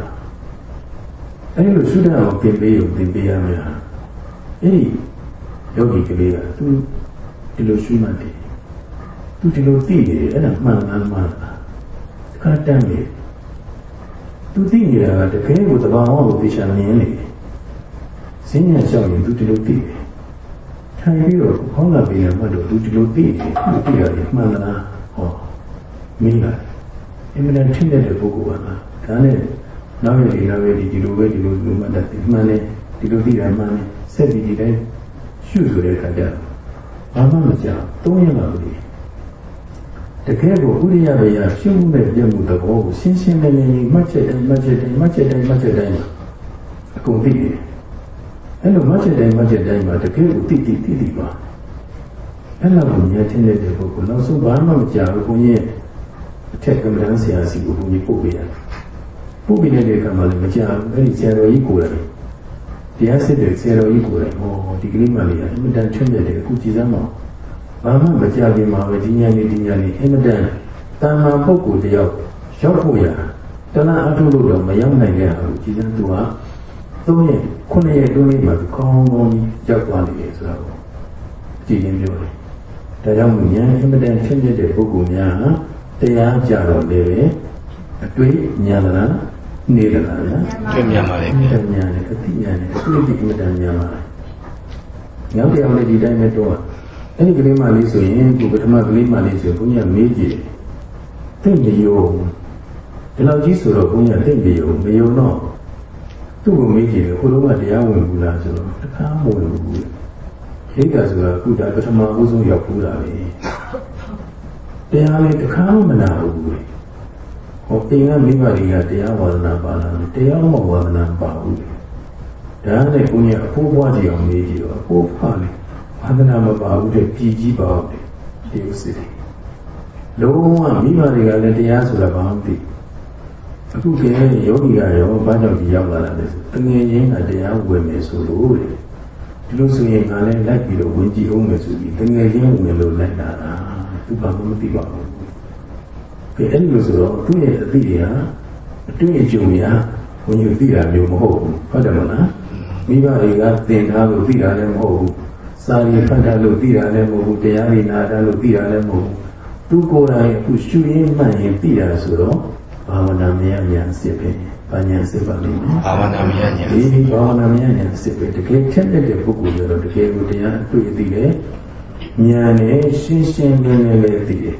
အဲ့လိုရှုတတ်အောင်သင်ပေးရုံသင်ပေးရမယ်ဟာအဲ့ဒီယောဂီကလေးကသူဒီလိုရှုမှတ်တယ်သူဒီလိုသိနေတယ်အဲ့ဒါမှန်မှန်မှန်လားခါတန်းနေသူသိနေတာကတကယ်ကိုသဘာဝကိုသိချင်နေနေတယ်ဈဉ္ညာလျှောက်ရင်သူဒီလိုသိတယ် ထိုင်ပြီးတော့ခေါင်းလာပြီးရမှတော့သူဒီလိုသိတယ်သူသိရတယ်မှန်လားဟောမင်းကအင်မတန်ထင်တဲ့ပုဂ္ဂိုလ်ကလားဒါနဲ့နောက်ရည်နောက်ရည်ဒီလိုပဲဒီလိုလိုမှတ်တယ်မှန်တယ်ဒီလိုသိတာမှန်တယ်ဆက်ပြီးဒီတိုင်းရှုဆိုတဲ့အခါကျဘာမှမကြောက်သုံးရမှာဘူးတကယ်ကိုဥရိယဘယရှုမှုနဲ့ပြမှုသဘောကိုရှင်းရှင်းလင်းလင်းမှတ်ချက်တိုင်းမှတ်ချက်တိုင်းမှတ်ချက်တိုင်းမှတ်ချက်တိုင်းအကုန်သိတယ် အဲ့လိုမှတ်ချက်တိုင်းမှတ်ချက်တိုင်းမှာတကယ်ကိုသိသိသိသိပါအဲ့လိုကိုဉာဏ်ထင်တဲ့ပုဂ္ဂိုလ်နောက်ဆုံးဘာမှမကြောက်ဘူးကိုကြီးအထက်ကမ္ဘာဆရာစီကိုကိုကြီးပို့ပေးရတယ်ပို့ပေးတဲ့အခါမှာလည်းမကြောက်ဘူးအဲ့ဒီဆရာတော်ကြီးကိုယ်တိုင်တရားစစ်တဲ့ဆရာတော်ကြီးကိုယ်တိုင်ဟောဒီကလေးမလေးကအမြဲတမ်းချွတ်မြတ်တယ်အခုကြည်စမ်းမအောင်ဘာမှမကြခင်မှာပဲဒီညာနေဒီညာနေအင်မတန်တာမန်ပုဂ္ဂိုလ်တယောက်ရောက်ဖို့ရတဏှာအထုလို့တော့မရောက်နိုင်တဲ့ဟာကိုကြည်စမ်းသူက သုံးရက်ခုနှစ်ရက်တွင်းလေးမှာကောင်းကောင်းကြီးရောက်သွားနေတယ်ဆိုတော့ကြည်ရင်ပြောတယ်ဒါကြောင့်ဉာဏ်အင်မတန်ဖြစ်ဖြစ်တဲ့ပုဂ္ဂိုလ်များဟာတရားကြတော့လေအတွေ့ဉာဏ်လားနေလားလားတွေ့မြန်ပါလေဗျာဉာဏ်နဲ့အသိဉာဏ်နဲ့အတွေ့အထိအင်မတန်ဉာဏ်ပါလေနောက်တရားလေးဒီတိုင်းပဲတော့အဲ့ဒီကလေးမလေးဆိုရင်ဒီပထမကလေးမလေးဆိုဘုန်းကြီးကမေးကြည့်တယ်သိမယုံဒီလောက်ကြီးဆိုတော့ဘုန်းကြီးကသိမယုံမယုံတော့ သူ့ကိုမေးကြည့်တယ်ဟိုတော့ကတရားဝင်ဘူးလားဆိုတော့တခါမဝင်ဘူးခိကဆိုတာကုတာပထမဦးဆုံးရောက်ဘူးလားလေတရားလေးတခါမှမနာဘူးဟောတင်ကမိဘတွေကတရားဝါဒနာပါလားတရားမဝါဒနာပါဘူးဒါနဲ့ကိုကြီးအဖိုးဘွားကြီးအောင်မေးကြည့်တော့အဖိုးဖွားလေဘာသနာမပါဘူးတဲ့ပြည်ကြီးပါတဲ့ဒီဥစ္စည်းလုံးဝမိဘတွေကလည်းတရားဆိုတာဘာမှမသိ အခုကယောဂီကရောဘာကြောင့်ဒီရောက်လာတာလဲတငယ်ချင်းကတရားဝင်မယ်ဆိုလို့တဲ့ဒီလိုဆိုရင်ငါလည်းလိုက်ပြီးတော့ဝင်ကြည့်အောင်မယ်ဆိုပြီးတငယ်ချင်းဝင်လို့လိုက်လာတာသူဘာမှမသိပါဘူးကဲအဲ့လိုဆိုတော့သူ့ရဲ့အသိတွေဟာအတွင်းအကျုံများဘုန်းကြီးသိတာမျိုးမဟုတ်ဘူးဟုတ်တယ်မလားမိဘတွေကသင်ထားလို့သိတာလည်းမဟုတ်ဘူးစာရီဖတ်တာလို့သိတာလည်းမဟုတ်ဘူးတရားရည်နာတာလို့သိတာလည်းမဟုတ်ဘူးသူကိုယ်တိုင်အခုရှုရင်းမှန်ရင်သိတာဆိုတော့ ဘာဝနာမယညာစစ်ပဲဘာညာစစ်ပါလိမ့်မယ်ဘာဝနာမယညာဒီဘာဝနာမယညာစစ်ပဲတကယ်ချက်တဲ့ပုဂ္ဂိုလ်ကျတော့တကယ်ကိုတရားအတွေ့အသိတယ်ညာနဲ့ရှင်းရှင်းလင်းလင်းလေးသိတယ်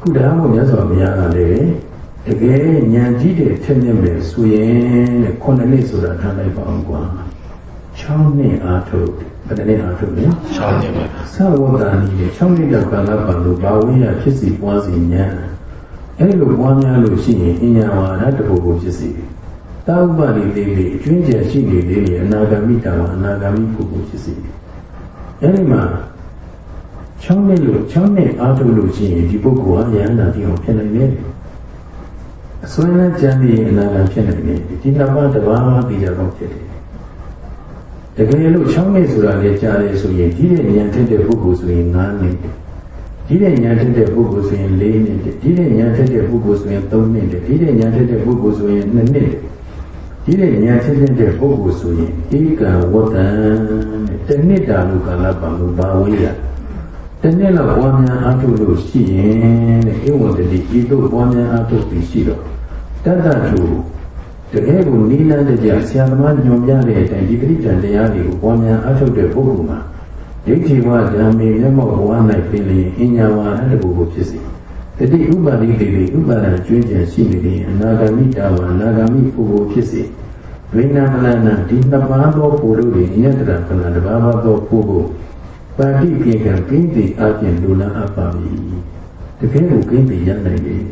ခုဒါမှမဟုတ်မြတ်စွာဘုရားကလည်းတကယ်ဉာဏ်ကြီးတဲ့ထက်မြက်မယ်ဆိုရင်တဲ့ခုနှစ်နှစ်ဆိုတာထားလိုက်ပါအောင်ကွာ6နှစ်အားထုတ်ဘယ်နှစ်အားထုတ်လဲ6နှစ်ပါသဝတ္တနီတဲ့6နှစ်ကျော်ကာလပတ်လို့ဘာဝိယဖြစ်စီပွားစီဉာဏ် အဲ့လိုပွားများလို့ရှိရင်အညာဝါဒတပုဂ္ဂိုလ်ဖြစ်စီတာဥပတိလေးလေးအကျွင်းကျယ်ရှိနေသေးတယ်အနာဂမိတာဝအနာဂမိပုဂ္ဂိုလ်ဖြစ်စီအဲ့ဒီမှာ6နှစ်လို့6နှစ်အားထုတ်လို့ရှိရင်ဒီပုဂ္ဂိုလ်ဟာယန္တာတိအောင်ဖြစ်နိုင်တယ်အစွမ်းနဲ့ကြံပြီးအနာဂတ်ဖြစ်နိုင်တယ်ဒီနမတဘာမှပြီးကြတော့ဖြစ်တယ်တကယ်လို့6နှစ်ဆိုတာလေကြားတယ်ဆိုရင်ဒီတဲ့ဉာဏ်ထက်တဲ့ပုဂ္ဂိုလ်ဆိုရင်9နှစ် ဒီတဲ့ဉာဏ်ထက်တဲ့ပုဂ္ဂိုလ်ဆိုရင်4နှစ်ဒီတဲ့ဉာဏ်ထက်တဲ့ပုဂ္ဂိုလ်ဆိုရင်3နှစ်ဒီတဲ့ဉာဏ်ထက်တဲ့ပုဂ္ဂိုလ်ဆိုရင်2နှစ်ဒီတဲ့ဉာဏ်ထက်တဲ့ပုဂ္ဂိုလ်ဆိုရင်ဧကဝတ္တံတနှစ်တာလို့ကာလပံလို့ဘာဝေးရတနေ့လောက်ပွားများအားထုတ်လို့ရှိရင်တဲ့ဧဝံတတိဤသို့ပွားများအားထုတ်ပြီးရှိတော့တတ္တတူတကယ်ကိုနိလန်းတကြဆရာသမားညွှန်ပြတဲ့အတိုင်းဒီပရိစ္ဆန်တရားတွေကိုပွားများအားထုတ်တဲ့ပုဂ္ဂိုလ်မှာ ဒိဋ္ဌိဝဓမ္မေမျက်မှောက်ဘဝ၌ပြင်လျင်အညာဝါဟတဘူကိုဖြစ်စေတတိဥပါတိတေတိဥပါဒကျွင်းကျင်ရှိနေတဲ့အနာဂမိတာဝအနာဂမိပုဂ္ဂိုလ်ဖြစ်စေဝိညာမလနာဒီနှစ်ပါးသောပုရုတွေညတရကလတဘာဝသောပုဂ္ဂိုလ်ပါတိကေကကိဉ္တိအပြင်လူနာအပ်ပါပြီတကယ်ကိုကိဉ္တိရနိုင်တယ်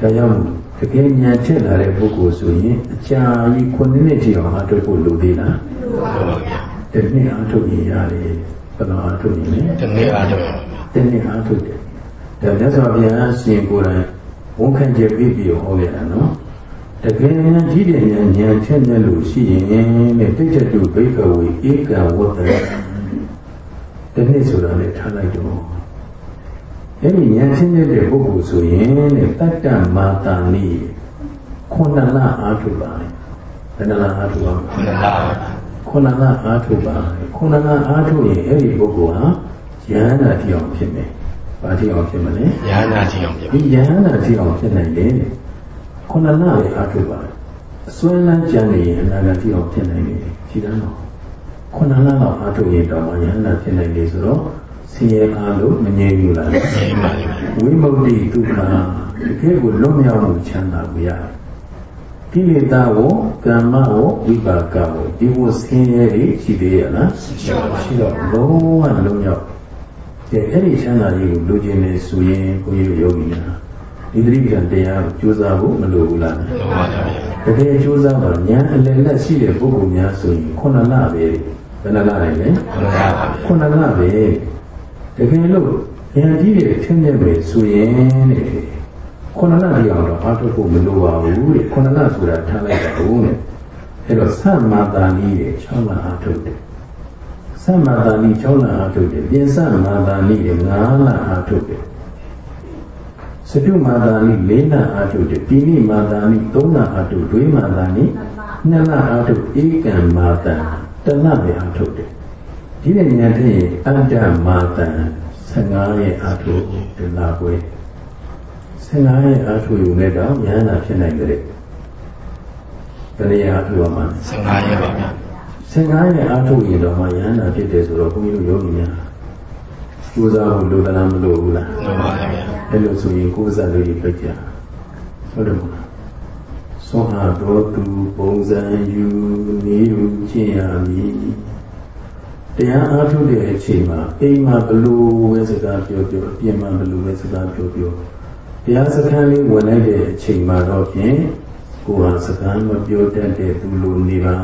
ဒါကြောင့်တကယ်ဉာဏ်ထက်လာတဲ့ပုဂ္ဂိုလ်ဆိုရင်အကြာကြီးခုနှစ်နှစ်ကြည့်အောင်အားထုတ်ဖို့လိုသေးလားလိုပါဗျာ တနည်းအားထုတ်ရင်ရတယ်ဘယ်လိုအားထုတ်ရင်လဲတနည်းအားထုတ်ပါဗျာတနည်းအားထုတ်တယ်ဒါမြတ်စွာဘုရားရှင်ကိုယ်တိုင်ဝန်ခံချက်ပြီးပြီးဟောခဲ့တာနော်တကယ်ဉာဏ်ကြီးတဲ့ဉာဏ်ဉာဏ်ထက်မြက်လို့ရှိရင်တဲ့တိတ်တတုဘိကဝေဧကံဝတ္တတနည်းဆိုတာလည်းထားလိုက်တော့အဲ့ဒီဉာဏ်ချင်းတဲ့ပုဂ္ဂိုလ်ဆိုရင်တဲ့တတ္တမာတာနိခုနလအားထုတ်ပါလေဘယ်နှလအားထုတ်ပါခုနလ ခုနလအားထုတ်ပါခုနလအားထုတ်ရင်အဲ့ဒီပုဂ္ဂိုလ်ဟာဉာဏ်နာတိအောင်ဖြစ်မယ်ဘာတိအောင်ဖြစ်မလဲဉာဏ်နာတိအောင်ဖြစ်ဒီဉာဏ်နာတိအောင်ဖြစ်နိုင်တယ်ခုနလပဲအားထုတ်ပါအစွမ်းလန်းကြံနေရင်အနာဂတ်တိအောင်ဖြစ်နိုင်တယ်ရှိတယ်နော်ခုနလလောက်အားထုတ်ရင်တော့ဉာဏ်နာဖြစ်နိုင်တယ်ဆိုတော့ဆင်းရဲအားလို့မငြိမ်းဘူးလားငြိမ်းပါလိမ့်မယ်ဝိမု ക്തി ဒုက္ခတကယ်ကိုလွတ်မြောက်မှုချမ်းသာကိုရတယ် ကိလေသာကိုကမ္မကိုဝိပါကကိုဒီကိုဆင်းရဲတွေရှိသေးရလားရှိတော့လုံးဝလုံးမြောက်ကဲအဲ့ဒီချမ်းသာကြီးကိုလူကျင်နေဆိုရင်ကိုကြီးတို့ယောဂီများဒီတိပ္ပံတရားကိုကြိုးစားဖို့မလိုဘူးလားလိုပါဗျာတကယ်ကြိုးစားပါဉာဏ်အလယ်လက်ရှိတဲ့ပုဂ္ဂိုလ်များဆိုရင်ခုနလပဲဘယ်နှလနိုင်လဲခုနလပဲတကယ်လို့ဉာဏ်ကြီးတွေထင်မြင်ပဲဆိုရင်တဲ့ ခုနလတရားတော့အားထုတ်ဖို့မလိုပါဘူးတဲ့ခုနလဆိုတာထားလိုက်တာဟုတ်နဲ့အဲ့တော့သမ္မာတာနည်းရဲ့6လအားထုတ်တယ်သမ္မာတာနည်း6လအားထုတ်တယ်ပြင်သမ္မာတာနည်းရဲ့9လအားထုတ်တယ်စတုမာတာနည်း4လအားထုတ်တယ်ပိဏိမာတာနည်း3လအားထုတ်ဒွေမာတာနည်း2လအားထုတ်ဧကံမာတာတလပဲအားထုတ်တယ်ဒီနေ့ဉာဏ်ထည့်အတ္တမာတံ15ရဲ့အာထုဒလာပွဲ 15ရဲ့အာထုယူနဲ့တော့ဉာဏ်နာဖြစ်နိုင်တယ်တဏှာအာထုပါမှာ15ရဲ့ပါဗျာ15ရဲ့အာထုရင်တော့မှဉာဏ်နာဖြစ်တယ်ဆိုတော့ဘုန်းကြီးတို့ယောဂီများကြိုးစားဖို့လိုသလားမလိုဘူးလားလိုပါဗျာအဲ့လိုဆိုရင်ကိုယ်စားလေးပြကြဟုတ်တယ်မလားသောဟာတော်သူပုံစံယူနေယူကျင့်ရမည်တရားအားထုတ်တဲ့အချိန်မှာအိမ်မှာဘလို့ပဲစကားပြောပြောအပြင်မှာဘလို့ပဲစကားပြောပြော တရားစခန်းလေးဝင်လိုက်တဲ့အချိန်မှာတော့ဖြင့်ကိုယ်ဟာစကားမပြောတတ်တဲ့သူလိုနေပါ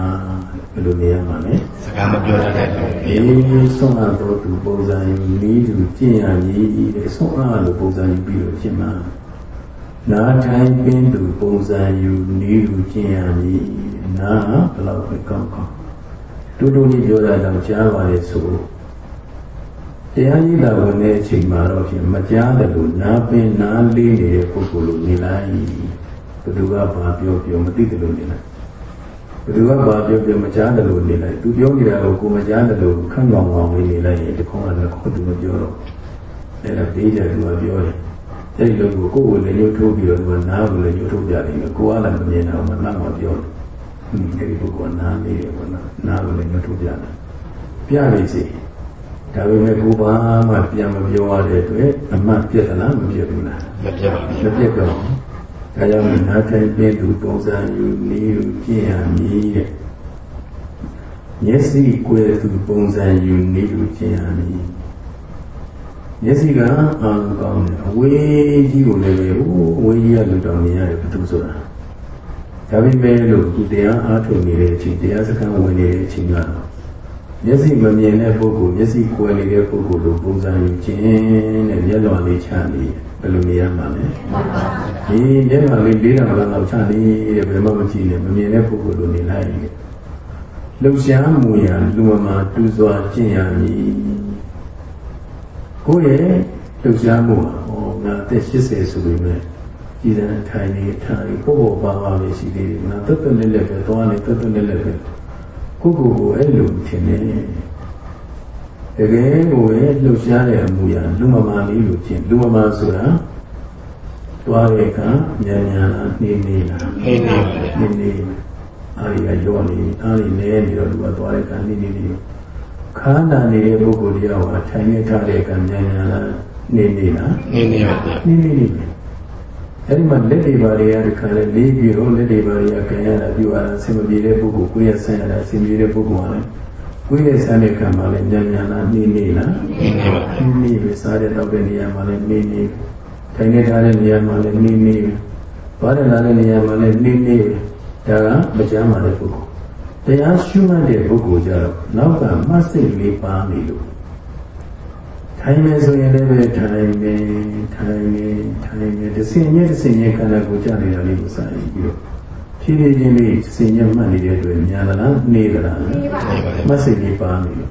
ဘယ်လိုနေရမှာလဲစကားမပြောတတ်တဲ့သူအေးဆုံးအပ်တော့သူပုံစံယူနီးသူကျင့်ရည်တဲ့ဆုံးအပ်လို့ပုံစံယူပြီးတော့ဖြစ်မှာနာထိုင်ပင်သူပုံစံယူနီးသူကျင့်ရည်နာဘယ်လောက်ပဲကောင်းကောင်းတူတူလေးပြောတာတော့ကြားပါလေဆို တရားကြီးလာဝင်တဲ့အချိန်မှာတော့ဖြင့်မကြားတယ်လို့နားပင်နားလေးနေတဲ့ပုဂ္ဂိုလ်လိုနေလိုက်ဘယ်သူကဘာပြောပြောမသိတယ်လို့နေလိုက်ဘယ်သူကဘာပြောပြောမကြားတယ်လို့နေလိုက်သူပြောနေတာကိုကိုမကြားတယ်လို့ခန့်ကောင်ကောင်လေးနေလိုက်ရင်တခေါင်းကလည်းခေါ်သူမပြောတော့အဲ့ဒါပေးကြသူကပြောတယ်အဲ့ဒီလိုကိုကိုယ်ကိုလည်းညှို့ထိုးပြီးတော့သူကနားကိုလည်းညှို့ထိုးပြတယ်ကိုကလည်းမမြင်တော့မှနောက်မှပြောတယ်အဲဒီပုဂ္ဂိုလ်နားနေတယ်ပေါ့နော်နားကိုလည်းမထုတ်ပြတယ်ပြနေစီ ဒါပေမဲ့ကိုဘာမှပြန်မပြောရတဲ့အတွက်အမှတ်ပြက်သလားမပြက်ဘူးလားမပြက်ပါဘူးမပြက်တော့ဒါကြောင့်နားထိုင်ပြသူပုံစံယူနည်းယူကျင့်ရမည်တဲ့မျက်စိကွယ်သူပုံစံယူနည်းယူကျင့်ရမည်မျက်စိကအာကောင်းတယ်အဝေးကြီးကိုလည်းဟိုအဝေးကြီးကလူတော်နေရတယ်ဘယ်သူဆိုတာဒါပေမဲ့လို့ဒီတရားအားထုတ်နေတဲ့အချိန်တရားစခန်းဝင်နေတဲ့အချိန်က မျက်စိမမြင်တဲ့ပုဂ္ဂိုလ်မျက်စိကွယ်နေတဲ့ပုဂ္ဂိုလ်လိုပုံစံယူခြင်းတဲ့မျက်လွန်လေးချနေဘယ်လိုနေရမှာလဲဒီမျက်လွန်လေးလေးတောင်လောက်ချနေတဲ့ဘယ်မှမကြည့်နဲ့မမြင်တဲ့ပုဂ္ဂိုလ်လိုနေလိုက်လှုပ်ရှားမှုရာလူမမာတူစွာကျင့်ရမည်ကိုယ့်ရဲ့လှုပ်ရှားမှုဟာဟောငါအသက်80ဆိုပေမဲ့ကြည်စံထိုင်နေထိုင်ပို့ဖို့ပါပါလေးရှိသေးတယ်ငါတက်တက်လက်လက်ပဲသွားနေတက်တက်လက်လက်ပဲ ကိုကိုကိုအဲ့လိုထင်နေတကယ်ကိုပဲလှုပ်ရှားတဲ့အမှုရာလူမမာလေးလို့ချင်းလူမမာဆိုတာသွားတဲ့အခါညံညံလားနေနေလားနေနေပါနေနေအားရရောနေအားရနေနေတော့လူကသွားတဲ့အခါနေနေနေခါနာနေတဲ့ပုဂ္ဂိုလ်တရားကထိုင်နေထားတဲ့အခါညံညံလားနေနေလားနေနေပါဗျာနေနေနေပဲ အဲ့ဒီမှာလက်တွေပါတွေကဒီခါလေလေးပြီးတော့လက်တွေပါတွေကခံရတာပြုရတာအဆင်မပြေတဲ့ပုဂ္ဂိုလ်ကိုယ်ရဆန်းရတာအဆင်ပြေတဲ့ပုဂ္ဂိုလ်ကလည်းကိုယ်ရဆန်းတဲ့ခံမှာလည်းညံ့ညံ့လားနေနေလားနေနေပါဗျာနေနေပဲစားတဲ့တော့တဲ့နေရာမှာလည်းနေနေထိုင်နေထားတဲ့နေရာမှာလည်းနေနေဘာတဲ့လာတဲ့နေရာမှာလည်းနေနေဒါကမကြမ်းပါတဲ့ပုဂ္ဂိုလ်တရားရှုမှတ်တဲ့ပုဂ္ဂိုလ်ကြတော့နောက်ကမတ်စိတ်လေးပါနေလို့ ထိုင်မယ်ဆိုရင်လည်းပဲထိုင်နေထိုင်နေထိုင်နေတစ်စင်ရဲ့တစ်စင်ရဲ့ခန္ဓာကိုယ်ကြနေတာလေးကိုစာရပြီးတော့ဖြည်းဖြည်းချင်းလေးတစ်စင်ရဲ့မှတ်နေတဲ့အတွက်ညာလားနေသလားနေပါဗျာမတ်စိတ်လေးပါနေလို့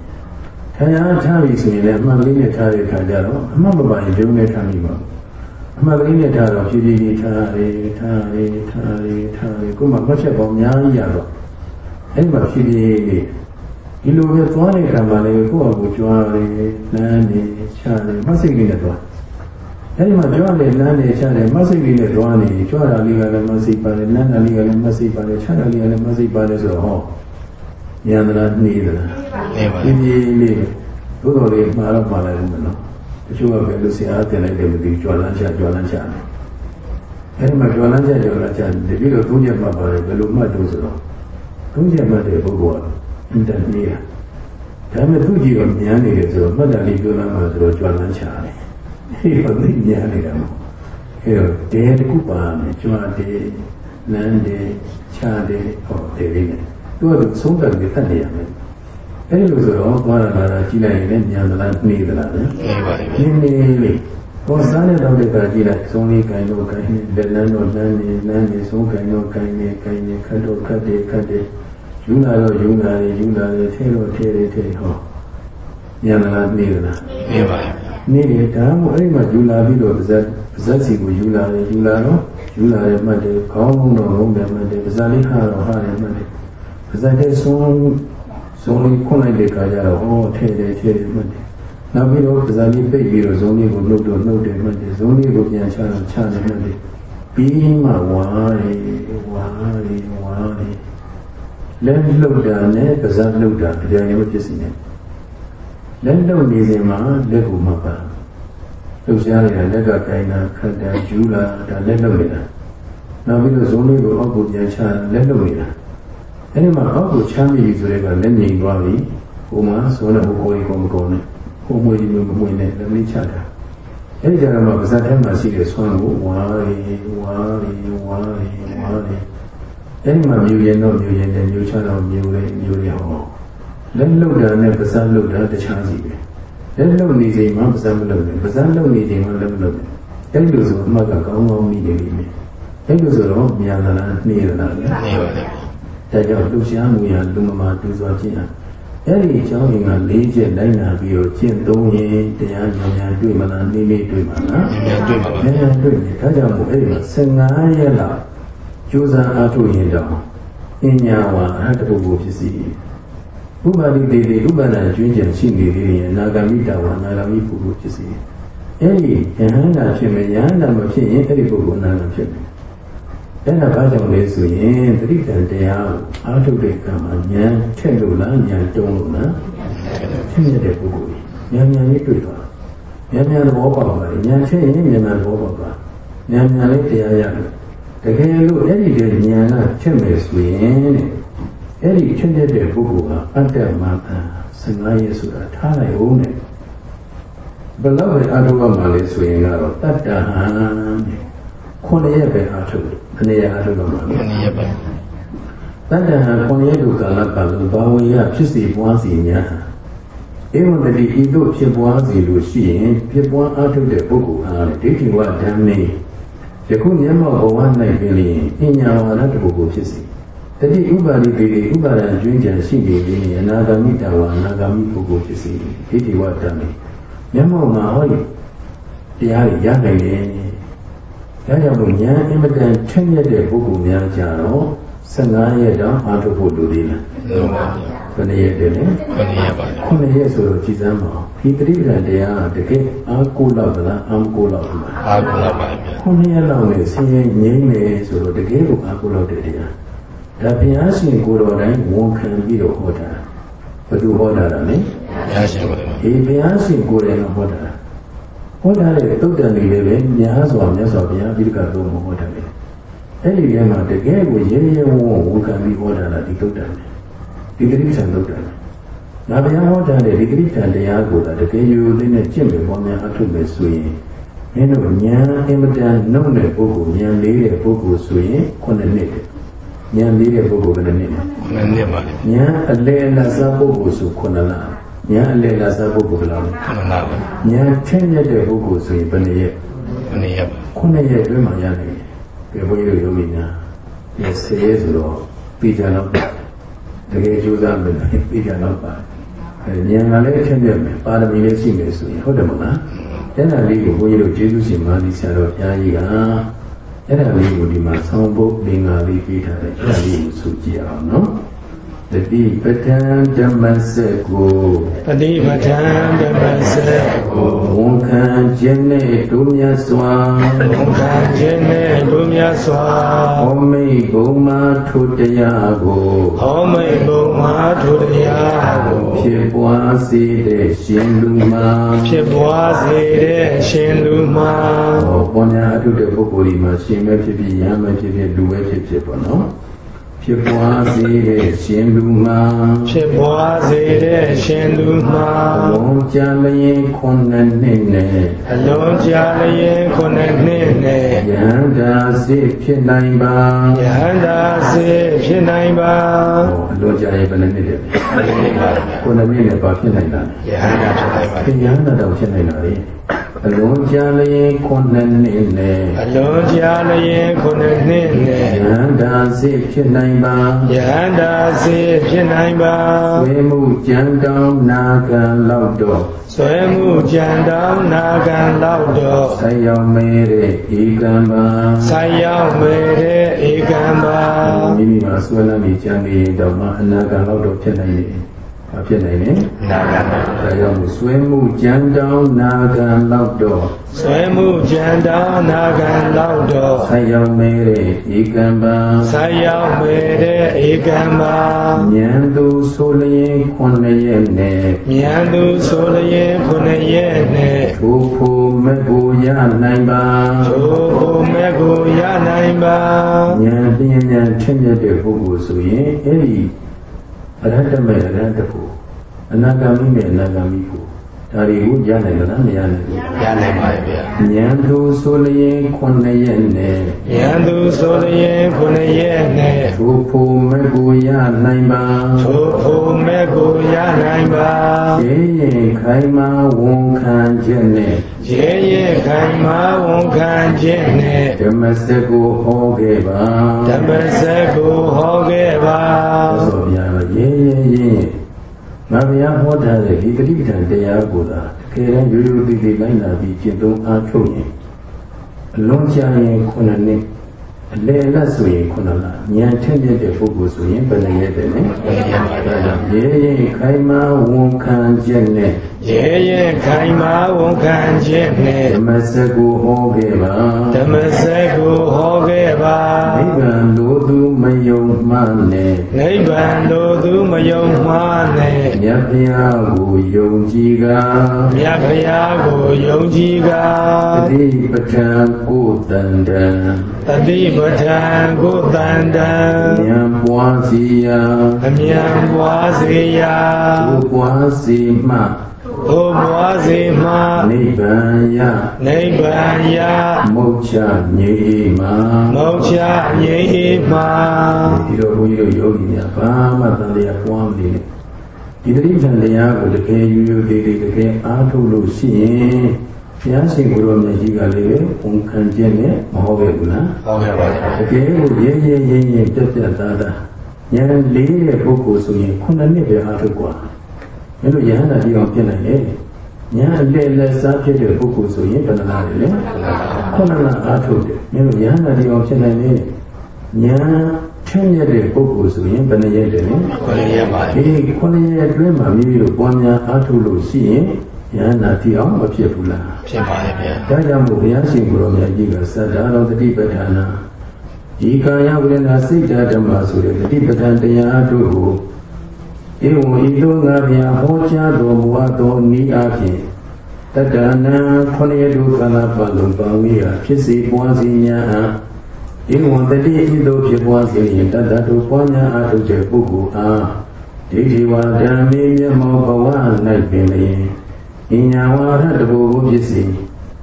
ထာယာထားပြီဆိုရင်လည်းအမှန်ကလေးနဲ့ထားတဲ့ခါကျတော့အမှန်မပါရင်ဂျုံနဲ့ထားမိပါဘူးအမှန်ကလေးနဲ့ထားတော့ဖြည်းဖြည်းလေးထားရထားရထားရထားရကိုယ်မှမှတ်ချက်ပေါင်းအများကြီးရတော့အဲ့ဒီမှာဖြည်းဖြည်းလေး ဒီလိုပဲသွားတဲ့ခါမှာလည်းကိုယ့်အကူကြွားရလမ်းနေချတယ်မှတ်စိတ်လေးနဲ့သွားအဲ့ဒီမှာကြွားတယ်လမ်းနေချတယ်မှတ်စိတ်လေးနဲ့သွားနေကြွားတာလေးကလည်းမှတ်စိတ်ပါတယ်လမ်းတာလေးကလည်းမှတ်စိတ်ပါတယ်ချတာလေးကလည်းမှတ်စိတ်ပါတယ်ဆိုတော့ဟောဉာဏ်သလားနှီးသလားနေပါပြဗျာင်းပြင်းလေးသို့တော်လေးမှာတော့မှာလိုက်ဦးမယ်နော်တချို့ကပဲလူစရာတင်လိုက်တယ်မသိကြွာလန်းချကြွာလန်းချတယ်အဲဒီမှာကြွာလန်းချကြွာလန်းချတတိတော့သုံးချက်မှတ်ပါတယ်ဘယ်လိုမှတ်လို့ဆိုတော့သုံးချက်မှတ်တဲ့ပုဂ္ဂိုလ်က အင်တန်ကြီးတာဒါပေမဲ့သူကြည့်တော့မြန်နေတယ်ဆိုတော့မှတ်တာလေးပြောလာမှဆိုတော့ကြွာလန်းချတယ်ဟေးဘာသိမြန်နေတာမဟုတ်အဲတော့တဲတစ်ခုပါမယ်ကြွာတယ်လန်းတယ်ချတယ်ဟောတယ်လေးနဲ့သူကသုံးတယ်ပြီးဖတ်နေရမယ်အဲ့လိုဆိုတော့သွားရတာကြည့်လိုက်ရင်လည်းညံသလားနှေးသလားလဲနေပါဗျာနင်းနေလေကိုစားတဲ့တော့တဲ့ကကြည့်လိုက်သုံးလေးကိုင်တော့ကိုင်နေလက်လန်းတော့လန်းနေလန်းနေသုံးကိုင်တော့ကိုင်နေကိုင်နေခတ်တော့ခတ်တယ်ခတ်တယ် ယူလာတော့ယူလာတယ်ယူလာတယ်ထဲတော့ထဲတယ်ထဲဟောညံသလားနှေးသလားနေပါဗျာနေတယ်ဒါမှမဟုတ်အဲ့ဒီမှာယူလာပြီးတော့ပါဇက်ပါဇက်စီကိုယူလာတယ်ယူလာတော့ယူလာတယ်မှတ်တယ်ခေါင်းလုံးတော့လုံးတယ်မှတ်တယ်ပါဇက်လေးဟာတော့ဟာတယ်မှတ်တယ်ပါဇက်တဲ့ဆုံးဇုံလေးခွန့်လိုက်တဲ့ခါကျတော့ဟောထဲတယ်ထဲတယ်မှတ်တယ်နောက်ပြီးတော့ပါဇက်လေးပိတ်ပြီးတော့ဇုံလေးကိုနှုတ်တော့နှုတ်တယ်မှတ်တယ်ဇုံလေးကိုပြန်ချတော့ချတယ်မှတ်တယ်ပြီးမှဝါရီဝါရီဝါရီ လက်လှုပ်တာနဲ့ပါဇက်လှုပ်တာတရားရုံးဖြစ်စီနေလက်လှုပ်နေစဉ်မှာလက်ကိုမှတ်ပါလှုပ်ရှားနေတာလက်ကကိုင်းတာခတ်တာယူလာဒါလက်လှုပ်နေတာနောက်ပြီးတော့ဇုံလေးကိုအောက်ကိုပြန်ချလက်လှုပ်နေတာအဲ့ဒီမှာအောက်ကိုချမ်းမိပြီဆိုတဲ့ကလက်ငြိမ်သွားပြီဟိုမှာဆိုတော့ဟိုကိုယ်ကိုမကုန်နဲ့ဟိုမွေးမျိုးမမွေးနဲ့လက်မချတာအဲ့ဒီကြတော့မှပါဇက်ထဲမှာရှိတဲ့ဆွမ်းကိုဝါရီဝါရီဝါရီဝါရီ အဲ့ဒီမှာမြူရင်တော့မြူရင်နဲ့မြူချတော့မြူလေမြူလေဟောလက်လှုပ်တာနဲ့ပါဇက်လှုပ်တာတခြားစီပဲလက်လှုပ်နေချိန်မှာပါဇက်မလှုပ်ဘူးပါဇက်လှုပ်နေချိန်မှာလက်မလှုပ်ဘူးအဲ့ဒီလိုဆိုအမှတ်ကကောင်းကောင်းမိနေပြီအဲ့လိုဆိုတော့မြန်သလားနှေးသလားနေပါဗျာဒါကြောင့်လှူရှားမှုရလူမမာတူစွာခြင်းဟာအဲ့ဒီအကြောင်းရင်းက၄ချက်လိုက်နာပြီးတော့ကျင့်သုံးရင်တရားဉာဏ်ဉာဏ်တွေ့မလားနေနေတွေ့မှာလားနေနေတွေ့ပါဗျာဉာဏ်ဉာဏ်တွေ့တယ်ဒါကြောင့်မို့အဲ့ဒီမှာ15ရက်လောက် ကြိုးစားအားထုတ်ရင်တော့ပညာဝါအဟတပုဂ္ဂိုလ်ဖြစ်စီဥပါတိတေတိဥပဒနာကျွင်းကျင်ရှိနေသေးရင်အနာဂမိတဝါအနာဂမိပုဂ္ဂိုလ်ဖြစ်စီအဲ့ဒီယဟန္တာဖြစ်မယ်ယဟန္တာမဖြစ်ရင်အဲ့ဒီပုဂ္ဂိုလ်အနာဂဖြစ်မယ်အဲ့ဒါဘာကြောင့်လဲဆိုရင်တတိတန်တရားကိုအားထုတ်တဲ့ကံမှာဉာဏ်ထက်လို့လားဉာဏ်တုံးလို့လားထက်ရတဲ့ပုဂ္ဂိုလ်ကြီးဉာဏ်ဉာဏ်လေးတွေ့သွားဉာဏ်ဉာဏ်သဘောပေါက်ပါလေဉာဏ်ထက်ရင်ဉာဏ်ဉာဏ်သဘောပေါက်ပါဉာဏ်ဉာဏ်လေးတရားရတယ် တကယ်လို့အဲ့ဒီတဲ့ဉာဏ်ကထက်မယ်ဆိုရင်တဲ့အဲ့ဒီထက်ရတဲ့ပုဂ္ဂိုလ်ကအတ္တမတ္တ15ရက်ဆိုတာထားလိုက်ဦးနဲ့ဘယ်လောက်ပဲအားထုတ်ရမှာလဲဆိုရင်ကတော့တတ္တဟံတဲ့ခုနှစ်ရက်ပဲအားထုတ်တယ်အနေရအားထုတ်တော့မှာနေနေပါဗျာတတ္တဟံခုနှစ်ရက်ဒုကာလပတ်လုံးဘာဝေယဖြစ်စီပွားစီညာဧဝံတတိဤသို့ဖြစ်ပွားစီလို့ရှိရင်ဖြစ်ပွားအားထုတ်တဲ့ပုဂ္ဂိုလ်အားဒိဋ္ဌိဝဓမ္မေ ယခုမျက်မှောက်ဘဝ၌ပြင်လျင်ပညာဝါဒတပုဂ္ဂိုလ်ဖြစ်စီတတိဥပါလိပေတိဥပါဒံကျွင်းကြံရှိနေပြီးအနာဂမိတဝါအနာဂမိပုဂ္ဂိုလ်ဖြစ်စီဒိဋ္ဌိဝဓမ္မေမျက်မှောက်မှာဟောဒီတရားရရနိုင်တယ်ဒါကြောင့်မို့ဉာဏ်အင်မတန်ထက်မြက်တဲ့ပုဂ္ဂိုလ်များကြတော့15ရက်တောင်အားထုတ်ဖို့လိုသေးလားနေပါဗျာဘ ယ်နှစ်ရက်တည်းလဲခဏရပါဗျာ9ရက်ဆိုတော့ကြည်စမ်းပါအောင်ဒီပရိပဒတရားကတကယ်အားကိုးလောက်သလားအားမကိုးလောက်ဘူးလားအားကိုးလာပါဗျာ9ရက်လောက်နဲ့ဆင်းရဲငြိမ့်မယ်ဆိုတော့တကယ်ကိုအားကိုးလောက်တဲ့တရားဒါဘုရားရှင်ကိုယ်တော်တိုင်းဝန်ခံပြီးတော့ဟောတာဘယ်သူဟောတာလဲရရှိပါဗျာဒီဘုရားရှင်ကိုယ်တိုင်ကဟောတာဟောထားတဲ့တုတ်တန်တွေလည်းပဲများစွာမြတ်စွာဘုရားအဓိကသုံးဟောထားတယ်အဲ့ဒီထဲမှာတကယ်ကိုရဲရဲဝံ့ဝံ့ဝန်ခံပြီးဟောထားတာဒီတုတ်တန်တွေ ဒီတိပ္ပံတုတ်တန်တွေငါဘုရားဟောထားတဲ့ဒီတိပ္ပံတရားကိုတကယ်ယူလေးနဲ့ကျင့်မယ်ပေါ်များအထုမယ်ဆိုရင်မင်းတို့ဉာဏ်အင်မတန်နှုတ်တဲ့ပုဂ္ဂိုလ်ဉာဏ်လေးတဲ့ပုဂ္ဂိုလ်ဆိုရင်ခုနှစ်နှစ်ဉာဏ်လေးတဲ့ပုဂ္ဂိုလ်ကလည်းနှစ်မနစ်ပါလေဉာဏ်အလယ်လတ်စားပုဂ္ဂိုလ်ဆိုခုနှစ်လဉာဏ်အလယ်လတ်စားပုဂ္ဂိုလ်ဘယ်လောက်လဲခဏနာပါဉာဏ်ထင်းမြတ်တဲ့ပုဂ္ဂိုလ်ဆိုရင်ဘယ်နှစ်ရက်မနစ်ရပါခုနှစ်ရက်အတွင်းမှာရနိုင်တယ်ဘယ်ဘုန်းကြီးတို့ယောဂီများဒီဆေးရဲဆိုတော့ပြီးကြတော့ တကယ်ကြိုးစားမယ်ပြီးကြတော့ပါအဲဉာဏ်ကလည်းထင်းမြတ်မယ်ပါရမီလည်းရှိမယ်ဆိုရင်ဟုတ်တယ်မလားအဲ့ဒါလေးကိုဘုန်းကြီးတို့ကျေးဇူးရှင်မာသီဆရာတော်ဘုရားကြီးကအဲ့ဒါလေးကိုဒီမှာဆောင်းဖို့လင်္ကာလေးပေးထားတယ်အဲ့ဒါလေးကိုဆိုကြည့်အောင်နော် တတိပဋ္ဌာန်ဓမ္မစက်ကိုပฏิပဋ္ဌာန်ဓမ္မစက်ကိုဝန်ခံခြင်းနဲ့တို့မြတ်စွာဝန်ခံခြင်းနဲ့လူမြတ်စွာဟောမိတ်ဘုံမာထုတရားကိုဟောမိတ်ဘုံမာထုတရားကိုဖြစ်ပွားစေတဲ့ရှင်လူမှာဖြစ်ပွားစေတဲ့အရှင်လူမှာဟောပေါ်ညာအထုတဲ့ပုဂ္ဂိုလ်ဒီမှာရှင်ပဲဖြစ်ဖြစ်ယံပဲဖြစ်ဖြစ်လူပဲဖြစ်ဖြစ်ပေါ့နော် ဖြစ်ပွားစေတဲ့ရှင်လူမှာဖြစ်ပွားစေတဲ့အရှင်လူမှာလုံးကြလျင်ခုနှစ်နှစ်နဲ့အလုံးကြာလျင်ခုနှစ်နှစ်နဲ့ယန္တာစိဖြစ်နိုင်ပါယဟန္တာစေဖြစ်နိုင်ပါဟောအလွန်ကြာရင်ဘယ်နှစ်နှစ်လဲမနစ်ပါဗျာခုနှစ်နှစ်နဲ့ပါဖြစ်နိုင်တာယဟန္တာဖြစ်နိုင်ပါခင်ဗျားနာတော့ဖြစ်နေတာလေအလုံးကြလျင်ခုနှစ်နှစ်နဲ့အလုံးကြာလျင်ခုနှစ်နှစ်နဲ့ယန္တာစိဖြစ်နိုင်ပါယဟန္တာစေဖြစ်နိုင်ပါဝေမှုကြံတောင်းနာခံလောက်တော့ဆွဲမှုကြံတောင်းနာခံလောက်တော့ဆက်ရောက်မဲတဲ့ဧကံပါဆိုင်ရောက်မေတဲ့ဧကံပါမိမိမှာဆွဲလမ်းပြီးကြံနေရင်တော့မှအနာခံလောက်တော့ဖြစ်နိုင်တယ်။ ဘာဖြစ်နိုင်လဲနာဂနာ။ဒါကြောင့်မို့ဆွဲမှုကြံတောင်းနာခံလောက်တော့ဆွဲမှုကြံတောင်းနာခံလောက်တော့ဆက်ရောက်မဲတဲ့ဧကံပါဆိုင်ရောက်မေတဲ့ဧကံပါဉာဏ်သူဆိုလျင်ခုနှစ်ရက်နဲ့မြန်သူဆိုလျင်ခုနှစ်ရက်နဲ့ထိုဖို့မကိုရနိုင်ပါသို့ကိုမဲ့ကိုရနိုင်ပါဉာဏ်ပြင်းဉာဏ်ထင်မြတ်တဲ့ပုဂ္ဂိုလ်ဆိုရင်အဲ့ဒီ အရဟတမေအရဟတဖို့အနာဂါမိနဲ့အနာဂါမိဖို့ ဒါတွေကိုရနိုင်မလားမရနိုင်ဘူးရနိုင်ပါဗျာဉာဏ်သူဆိုလျင်ခုနှစ်ရက်နဲ့မြန်သူဆိုလျင်ခုနှစ်ရက်နဲ့ထိုဖို့မကိုရနိုင်ပါသို့ကိုမဲ့ကိုရနိုင်ပါရေရင်ခိုင်မာဝန်ခံချက်နဲ့ရဲရဲခိုင်မာဝန်ခံခြင်းနဲ့ဓမ္မစက်ကိုဟောခဲ့ပါဓမ္မစက်ကိုဟောခဲ့ပါဆိုဗျာရေရေရေငါ ဗျာဟောထားတဲ့ဒီပဋိပဒံတရားကိုသာတကယ်တမ်းရိုးရိုးသေးသေးလိုက်လာပြီးကျင့်သုံးအားထုတ်ရင်အလုံးချရင်ခုနှစ်နှစ် အလယ်လက်ဆိုရင်ခုနှစ်လဉာဏ်ထက်မြက်တဲ့ပုဂ္ဂိုလ်ဆိုရင်ဘယ်နှစ်ရက်တည်းလဲမနစ်ရပါဗျာရေရေခိုင်မာဝန်ခံချက်နဲ့ရဲရဲခိုင်မာဝန်ခံခြင်းနဲ့ဓမ္မစက်ကိုဟောခဲ့ပါဓမ္မစက်ကိုဟောခဲ့ပါနိဗ္ဗာန်လိုသူမယုံမှန်းနဲ့နိဗ္ဗာန်တို့သူမယုံမှားနဲ့မြတ်ဗျာကိုယုံကြည်ကမြတ်ဖရာကိုယုံကြည်ကသတိပဋ္ဌာန်ကိုတန်တံတတိပဋ္ဌာန်ကိုတန်တံဉာဏ်ပွားစီရာအမြန်ပွားစေရာဘုပွားစီမှဘိုးပွားစေမှနိဗ္ဗာန်ယနိဗ္ဗာန်ရမုတ်ချငြိမ်းမှာမောချငြိမ်းမှဒီလိုဘုန်းကြီးတို့ယောဂီများဘာမှတန်တရားပွားမနေနဲ့ဒီတိပ္ပံတရားကိုတကယ်ယူယူသေးသေးတကယ်အားထုတ်လို့ရှိရင် ဘုရားရှင်ကိုယ်တော်မြတ်ကြီးကလည်းဝန်ခံခြင်းနဲ့မဟုတ်ပဲဘူးလား ဟုတ်ကဲ့ပါဗျာ တကယ်ကိုရင်းရင်းရင်းရင်းပြတ်ပြတ်သားသားဉာဏ်လေးတဲ့ပုဂ္ဂိုလ်ဆိုရင်ခုနှစ်နှစ်ပဲအားထုတ်กว่าမင်းတို့ယဟန္တာတိအောင်ပြနိုင်လေဉာဏ်အလက်လက်စားဖြစ်တဲ့ပုဂ္ဂိုလ်ဆိုရင်ဘယ်နှလားလဲခုနှစ်လအားထုတ်တယ်မင်းတို့ယဟန္တာတိအောင်ဖြစ်နိုင်လေဉာဏ်ထင်းရတဲ့ပုဂ္ဂိုလ်ဆိုရင်ဘယ်နှရက်တယ်လဲ မနစ်ရပါ ဒီခုနှစ်ရက်အတွင်းမှာမိမိတို့ပွားများအားထုတ်လို့ရှိရင် ယဟန္တာတိအောင်မဖြစ်ဘူးလားဖြစ်ပါရဲ့ဗျာဒါကြောင့်မို့ဘုရားရှင်ကိုယ်တော်မြတ်ကြီးကသတ္တရောတတိပဋ္ဌာနာဒီကာယဝိရဏစိတ်ဓမ္မဆိုတဲ့တတိပဋ္ဌာန်တရားတို့ကိုဧဝံဤသို့ငါဗျာဟောကြားတော်မူအပ်သောဤအဖြစ်တတ္တနာခொနည်းဒုက္ခနာပတ်လုံးပေါင်းမိရာဖြစ်စေပွားစီညာအင်းဝန္တတိဤသို့ဖြစ်ပွားစေရင်တတ္တတို့ပွားများအထုတ်တဲ့ပုဂ္ဂိုလ်အားဒိဋ္ဌိဝါဒံမေမျက်မှောက်ဘဝ၌ပင်လျင် အညာဝါရတဘောကိုဖြစ်စေ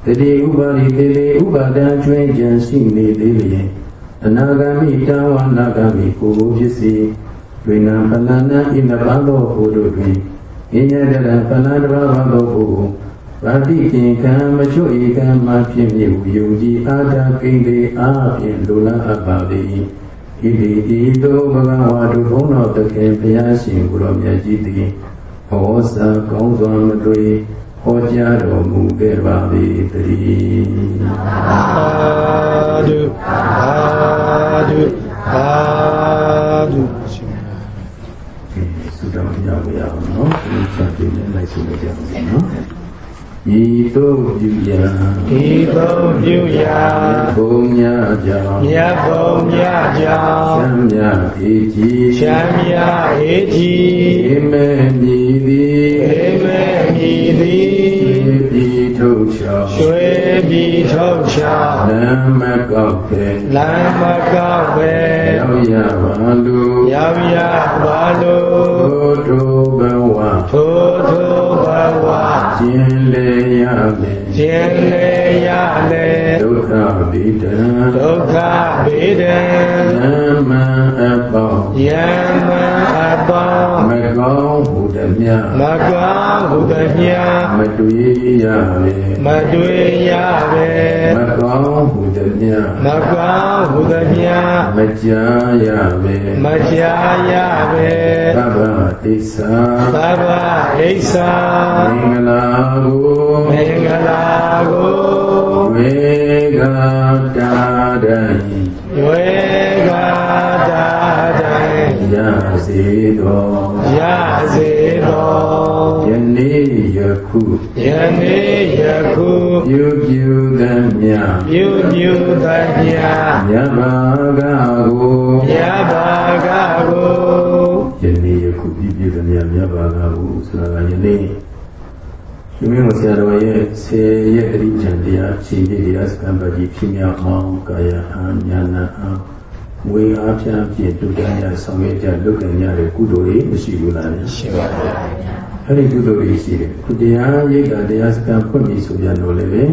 တတိဥပါရိပေလေဥပါဒံကျွင်းကြံရှိနေသေးလျင်အနာဂမိတာဝနာဂမိကိုယ်ကိုဖြစ်စေဝိနာဖလန္နဣနပါသောဘုဒ္ဓတွင်အညာတရဖလန္တဘာသောဘုဒ္ဓဗာတိကိကံမချွဧကံမှဖြစ်မြဟုယုံကြည်အာတာကိလေအားဖြင့်လူလအပ်ပါသည်ဣတိဤသို့ဘဂဝါတို့ဘုန်းတော်တခင်ဘုရားရှင်ကိုရောမြတ်ကြီးသည် ဘောစာကောင်းစွာမတွေ့ဟောကြားတော်မူခဲ့ပါသည်တည်းသာဓုသာဓုသာဓုရှင်ဆုတောင်းရပါရအောင်နော်ဒီချက်ပြနေလိုက်ဆိုကြအောင်နော် ဤသို့ပြုရာဤသို့ပြုရာဘုံများကြောင့်မြတ်ဘုံမြတ်ကြောသံင့်မြအေကြီးချမ်းမြအေးကြည်ဧမေမြည်သည်ဧမေမြည်သည်ပြည်ထုတ်ချောင်းရွှေပြည်ထုတ်ချောင်းလမ်းမကောက်ပဲလမ်းမကောက်ပဲရောက်ရပါလူရောက်ရပါလို့ထိုထိုဘဝထိုထိုဘ ဝကျင်လေရမယ်ခြင်းလေရလေဒုက္ခဗိဒံဒုက္ခဗေဒံနမအပေါင်းယမအပေါမင်းကော င်းဟုတည်းမြမကောင်းဟုသမျှမတွေ့ရမယ်မတွေ့ရပဲမကောင်းဟုတည်းမြမကောင်းဟုသမျှမကြားရမယ်မကြားရပဲသဗ္ဗဣစ္ဆာသဗ္ဗဣစ္ဆာမင်္ဂလာကိုမင်္ဂလာကိုဝေကတာဒံရွေကတာတိုင်ရစေသော ရစေသောယနေ့ယခုယနေ့ယခုပြုပြုသမျှပြုပြုသမျှမြတ်ဘာကကိုမြတ်ဘာကကိုယနေ့ယခုပြုပြုသမျှမြတ်ဘာကကိုဆိုတာကယနေ့ဒီမင်းဆရာတော်ရဲ့ဆေရဲ့အရိချံတရားခြေပြတရားစကံပတိဖြစ်မြောက်အောင်ကာယအာဉာဏအား ဝေအားဖြင့်ပြည့်တူတန်းရဆောင်ရွက်ကြလုပ်ကြရတဲ့ကုသိုလ်တွေမရှိဘူးလားရှိပါဗျာအဲ့ဒီကုသိုလ်တွေရှိတယ်ခုတရားရိပ်တာတရားစကံဖွင့်ပြီးဆိုကြတော့လည်းပဲ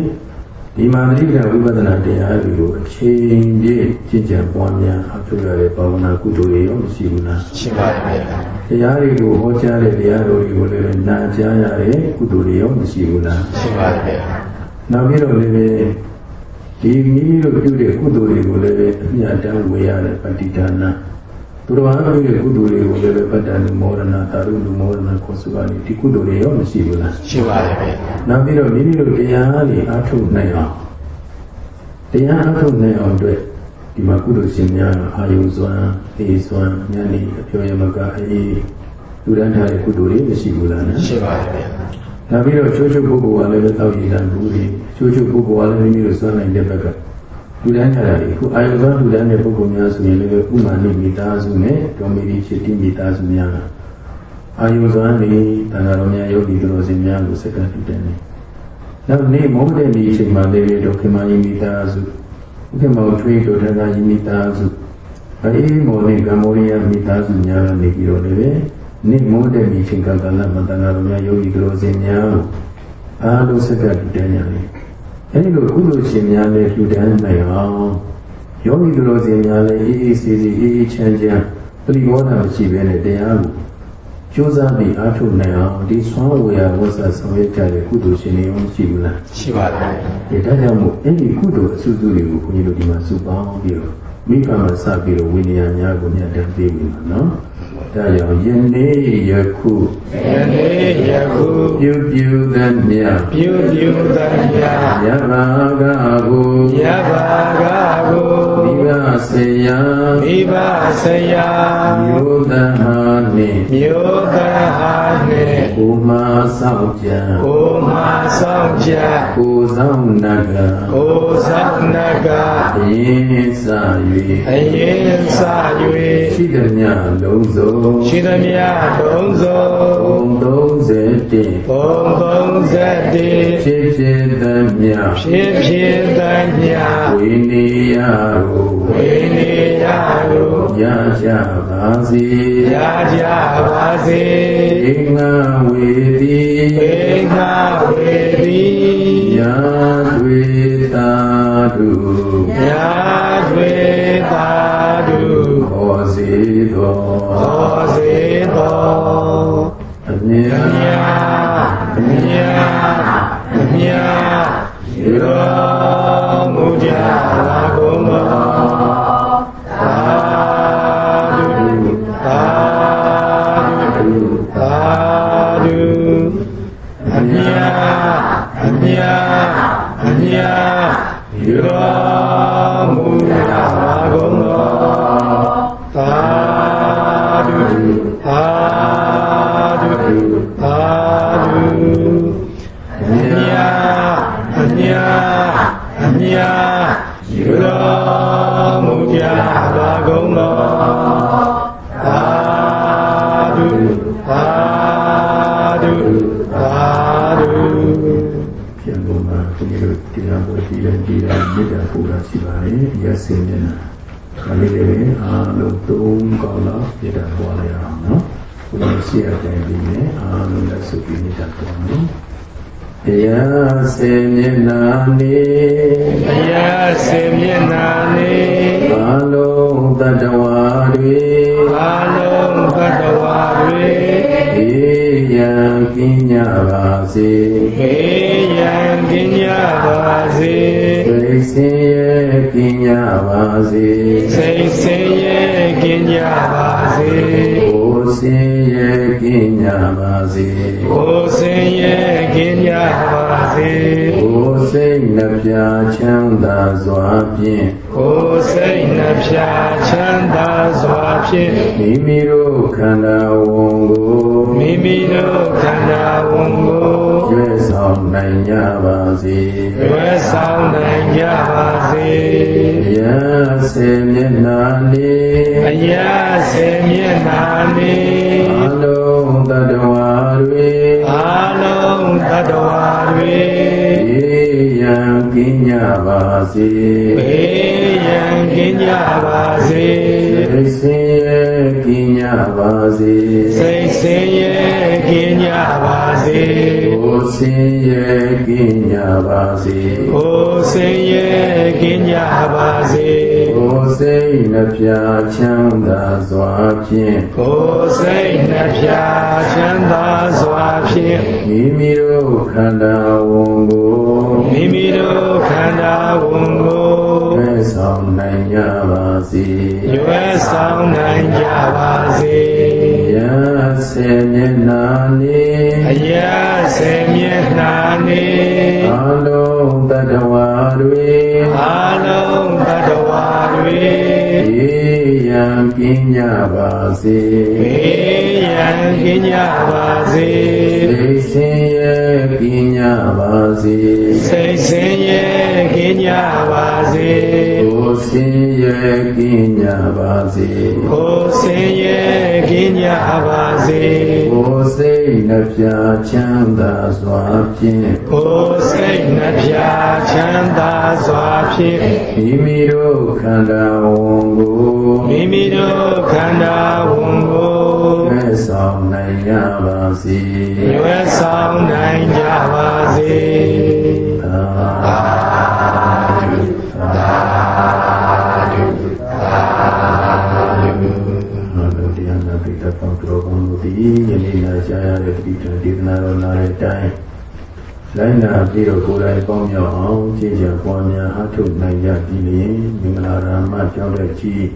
ဒီမှာသတိပဋ္ဌာန်ဝိပဿနာတရားတွေကိုအချိန်ပြည့်ကြည်ကြံပွားများအထောက်ရတဲ့ဘာဝနာကုသိုလ်တွေရောမရှိဘူးလားရှိပါဗျာတရားတွေကိုဟောကြားတဲ့တရားတော်တွေကိုလည်းနာကြားရတဲ့ကုသိုလ်တွေရောမရှိဘူးလားရှိပါဗျာနောက်ပြီးတော့လည်းပဲ ဒီမိမိတို့ပြုတဲ့ကုသိုလ်တွေကိုလည်းပဲအမြတ်တမ်းဝေရတဲ့ပဋိဒါနသူတော်ဘာပြုတဲ့ကုသိုလ်တွေကိုလည်းပဲပတ္တနုမောဒနာတာရုနုမောဒနာခေါ်ဆိုရတယ်ဒီကုသိုလ်တွေရောမရှိဘူးလားရှိပါဗျာနောက်ပြီးတော့မိမိတို့တရားတွေအားထုတ်နိုင်အောင်တရားအားထုတ်နိုင်အောင်အတွက်ဒီမှာကုသိုလ်ရှင်များအာယုစွမ်းအေးစွမ်းဉာဏ်ဤအပြောရမကအေးလူတန်းထားတဲ့ကုသိုလ်တွေမရှိဘူးလားနော်ရှိပါဗျာနောက်ပြီးတော့ချိုးချိုးပုဂ္ဂိုလ်ကလည်းပဲတောက်ရည်တန်ဘူးတွေ ချိုးချိုးပုဂ္ဂိုလ်ကလည်းမိမိတို့စွမ်းနိုင်တဲ့ဘက်ကလူတန်းထားတာဒီခုအာယုစွမ်းလူတန်းတဲ့ပုဂ္ဂိုလ်များဆိုရင်လည်းဥမာနိမိသားစုနဲ့ဒေါမီဒီချစ်တိမိသားစုများအာယုစွမ်းနေတန်ဃာတော်များယောဂီတော်စင်များကိုစက္ကန့်တူတယ်နေနောက်နေ့မောတဲ့ဒီအချိန်မှာလည်းပဲဒုက္ခမယိမိသားစုဥက္ကမောထွေးတို့တန်ဃာယိမိသားစုအေးမောနဲ့ကမ္ဘောဒီးယားမိသားစုများကနေပြီးတော့လည်းပဲနေ့မိုးတဲ့ဒီအချိန်ကကာလမှာတန်ဃာတော်များယောဂီတော်စင်များကိုအားလုံးစက္ကန့်တူတယ်ညာလေ အဲဒီလိုကုသိုလ်ရှင်များလည်းလှူဒန်းနိုင်အောင်ယောဂီတော်စင်များလည်းအေးအေးဆေးဆေးအေးအေးချမ်းချမ်းပရိဘောဓမရှိဘဲနဲ့တရားကိုကြိုးစားပြီးအားထုတ်နိုင်အောင်ဒီဆွမ်းဝေယဝဆဆောင်ရွက်ကြတဲ့ကုသိုလ်ရှင်တွေရောရှိဘူးလားရှိပါဗျာဒီဒါကြောင့်မို့အဲ့ဒီကုသိုလ်အစုစုတွေကိုခွန်ကြီးတို့ဒီမှာစုပေါင်းပြီးတော့မိဘမှာစပြီးတော့ဝိနည်းများကိုမြတ်တမ်းပေးပြီနော် ဒါကြောင့်ယနေ့ယခုယနေ့ယခုပြုပြုသမျှပြုပြုသမျှယဘာကကိုယဘာကကိုမိဘဆေယမိဘဆရာမျိုးတဟာနှင့်မြို့သဟာနှင့်ကိုမဆောင်ကြံကိုမဆောင်ကြကိုဆောင်နဂကိုဆောင်နကအရင်စအရင်စ၍၍ရှိသမျှလုံးစုံရှိသမျှတုံးစုံဘုံ30တင်ဘုံ31ဖြစ်ဖြစ်သမျှဖြစ်ဖြစ်သမျှဝိနိယကိုဝိနေယတို့ရကြပါစေရကြပါစေဧငဝေတိေငါဝေတိယာတွေတာတုညာတွေသာဓုဟော စေသောသောစေသောအမြဲအမြာအမြာအမြာယူတော်မူကြပါကုန်သောသာဓုသာဓုသာဓုအမြာအမြာအမြာယူ စေခေယံကင်းကြပါစေသိစင်ရဲ့ကင်းကြပါစေစိတ်ဆင်းရဲကင်းကြပါစေကိုယ်စင်ရဲ့ကင်းကြပါစေကိုယ်ဆင်းရဲကင်းကြပါစေကိုယ်စိတ်နှပြချမ်းသာစွာဖြင့်ကိုယ်စိတ်နှပြချမ်းသာစွာဖြင့်မိမိတို့ခန္ဓာဝန်ကိုမိမိတို့ခန္ဓာဝန်ကိုရွေး ဆောင်နိုင်ကြပါစေရွယ်ဆောင်နိုင်ကြပါစေတရားစေမျက်နာနေအရာစေမျက်နာနေအလုံးတတဝါတွေအာလုံးတတ္တဝါတွေေယံကင်းကြပါစေဘေးရန်ကင်းကြပါစေစိတ်ဆင်းရဲကင်းကြ ပါစေစိတ်ဆင်းရဲကင်းကြပါစေကိုယ်ဆင်းရဲကင်းကြပါစေကိုယ်ဆင်းရဲကင်းကြပါစေကိုယ်စိတ်နှပြချမ်းသာစွာဖြင့်ကိုယ်စိတ်နှပြချမ်းသာစွာဖြင့်မိမိတို့ခန္ဓာဝန်ကိုမိမိတို့ခန္ဓာဝန်ကိုမဲ့ ဆောင်နိုင်ကြပါစေရွယ်ဆောင်နိုင်ကြပါစေယဆေမျက်နာနေအရာစေမျက်နှာနေအလုံးတတဝါတွေအာလုံးတတ္တဝါတွေေယံကင်းကြပါစေဘေးရန်ကင်းကြပါစေစိတ်ဆင်းရဲ ကင်းကြပါစေစိတ်ဆင်းရဲကင်းကြပါစေကိုယ်ဆင်းရဲကင်းကြပါစေကိုယ်ဆင်းရဲကင်းကြပါစေကိုယ်စိတ်နှပြချမ်းသာစွာဖြင့်ကိုယ်စိတ်နှပြချမ်းသာစွာဖြင့်မိမိတို့ခန္ဓာဝန်ကိုမိမိတို့ခန္ဓာဝန်ကိုမဲ့ဆောင်နိုင်ကြပါစေရွယ်ဆောင်နိုင်ကြပါစေသာဓုသာဓုသာဓုနာတို့တရားနာပိတပေါင်းတော်ကောင်းတို့ဒီယနေ့နာကြားရတဲ့တိတ္တဒေသနာတော်နာတဲ့အတိုင်းလိုက်နာပြီးတော့ကိုယ်တိုင်ပေါင်းမြောက်အောင်ကြည်ကြပွားများအထုနိုင်ကြပြီလျင်မင်္ဂလာရာမကြောင်းတဲ့ကြီး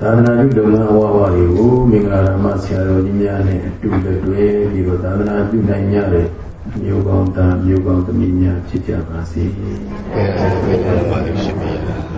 သာသနာ့ပြုလုပ်ငန်းအဝဝတွေကိုမင်္ဂလာရာမဆရာတော်ကြီးများနဲ့အတူလက်တွဲပြီးတော့သာသနာပြုနိုင်ကြတဲ့ မျိုးကောင်းသားမျိုးကောင်းသမီးများဖြစ်ကြပါစေ။ဘယ်လိုပဲပါလို့ရှိပြီလား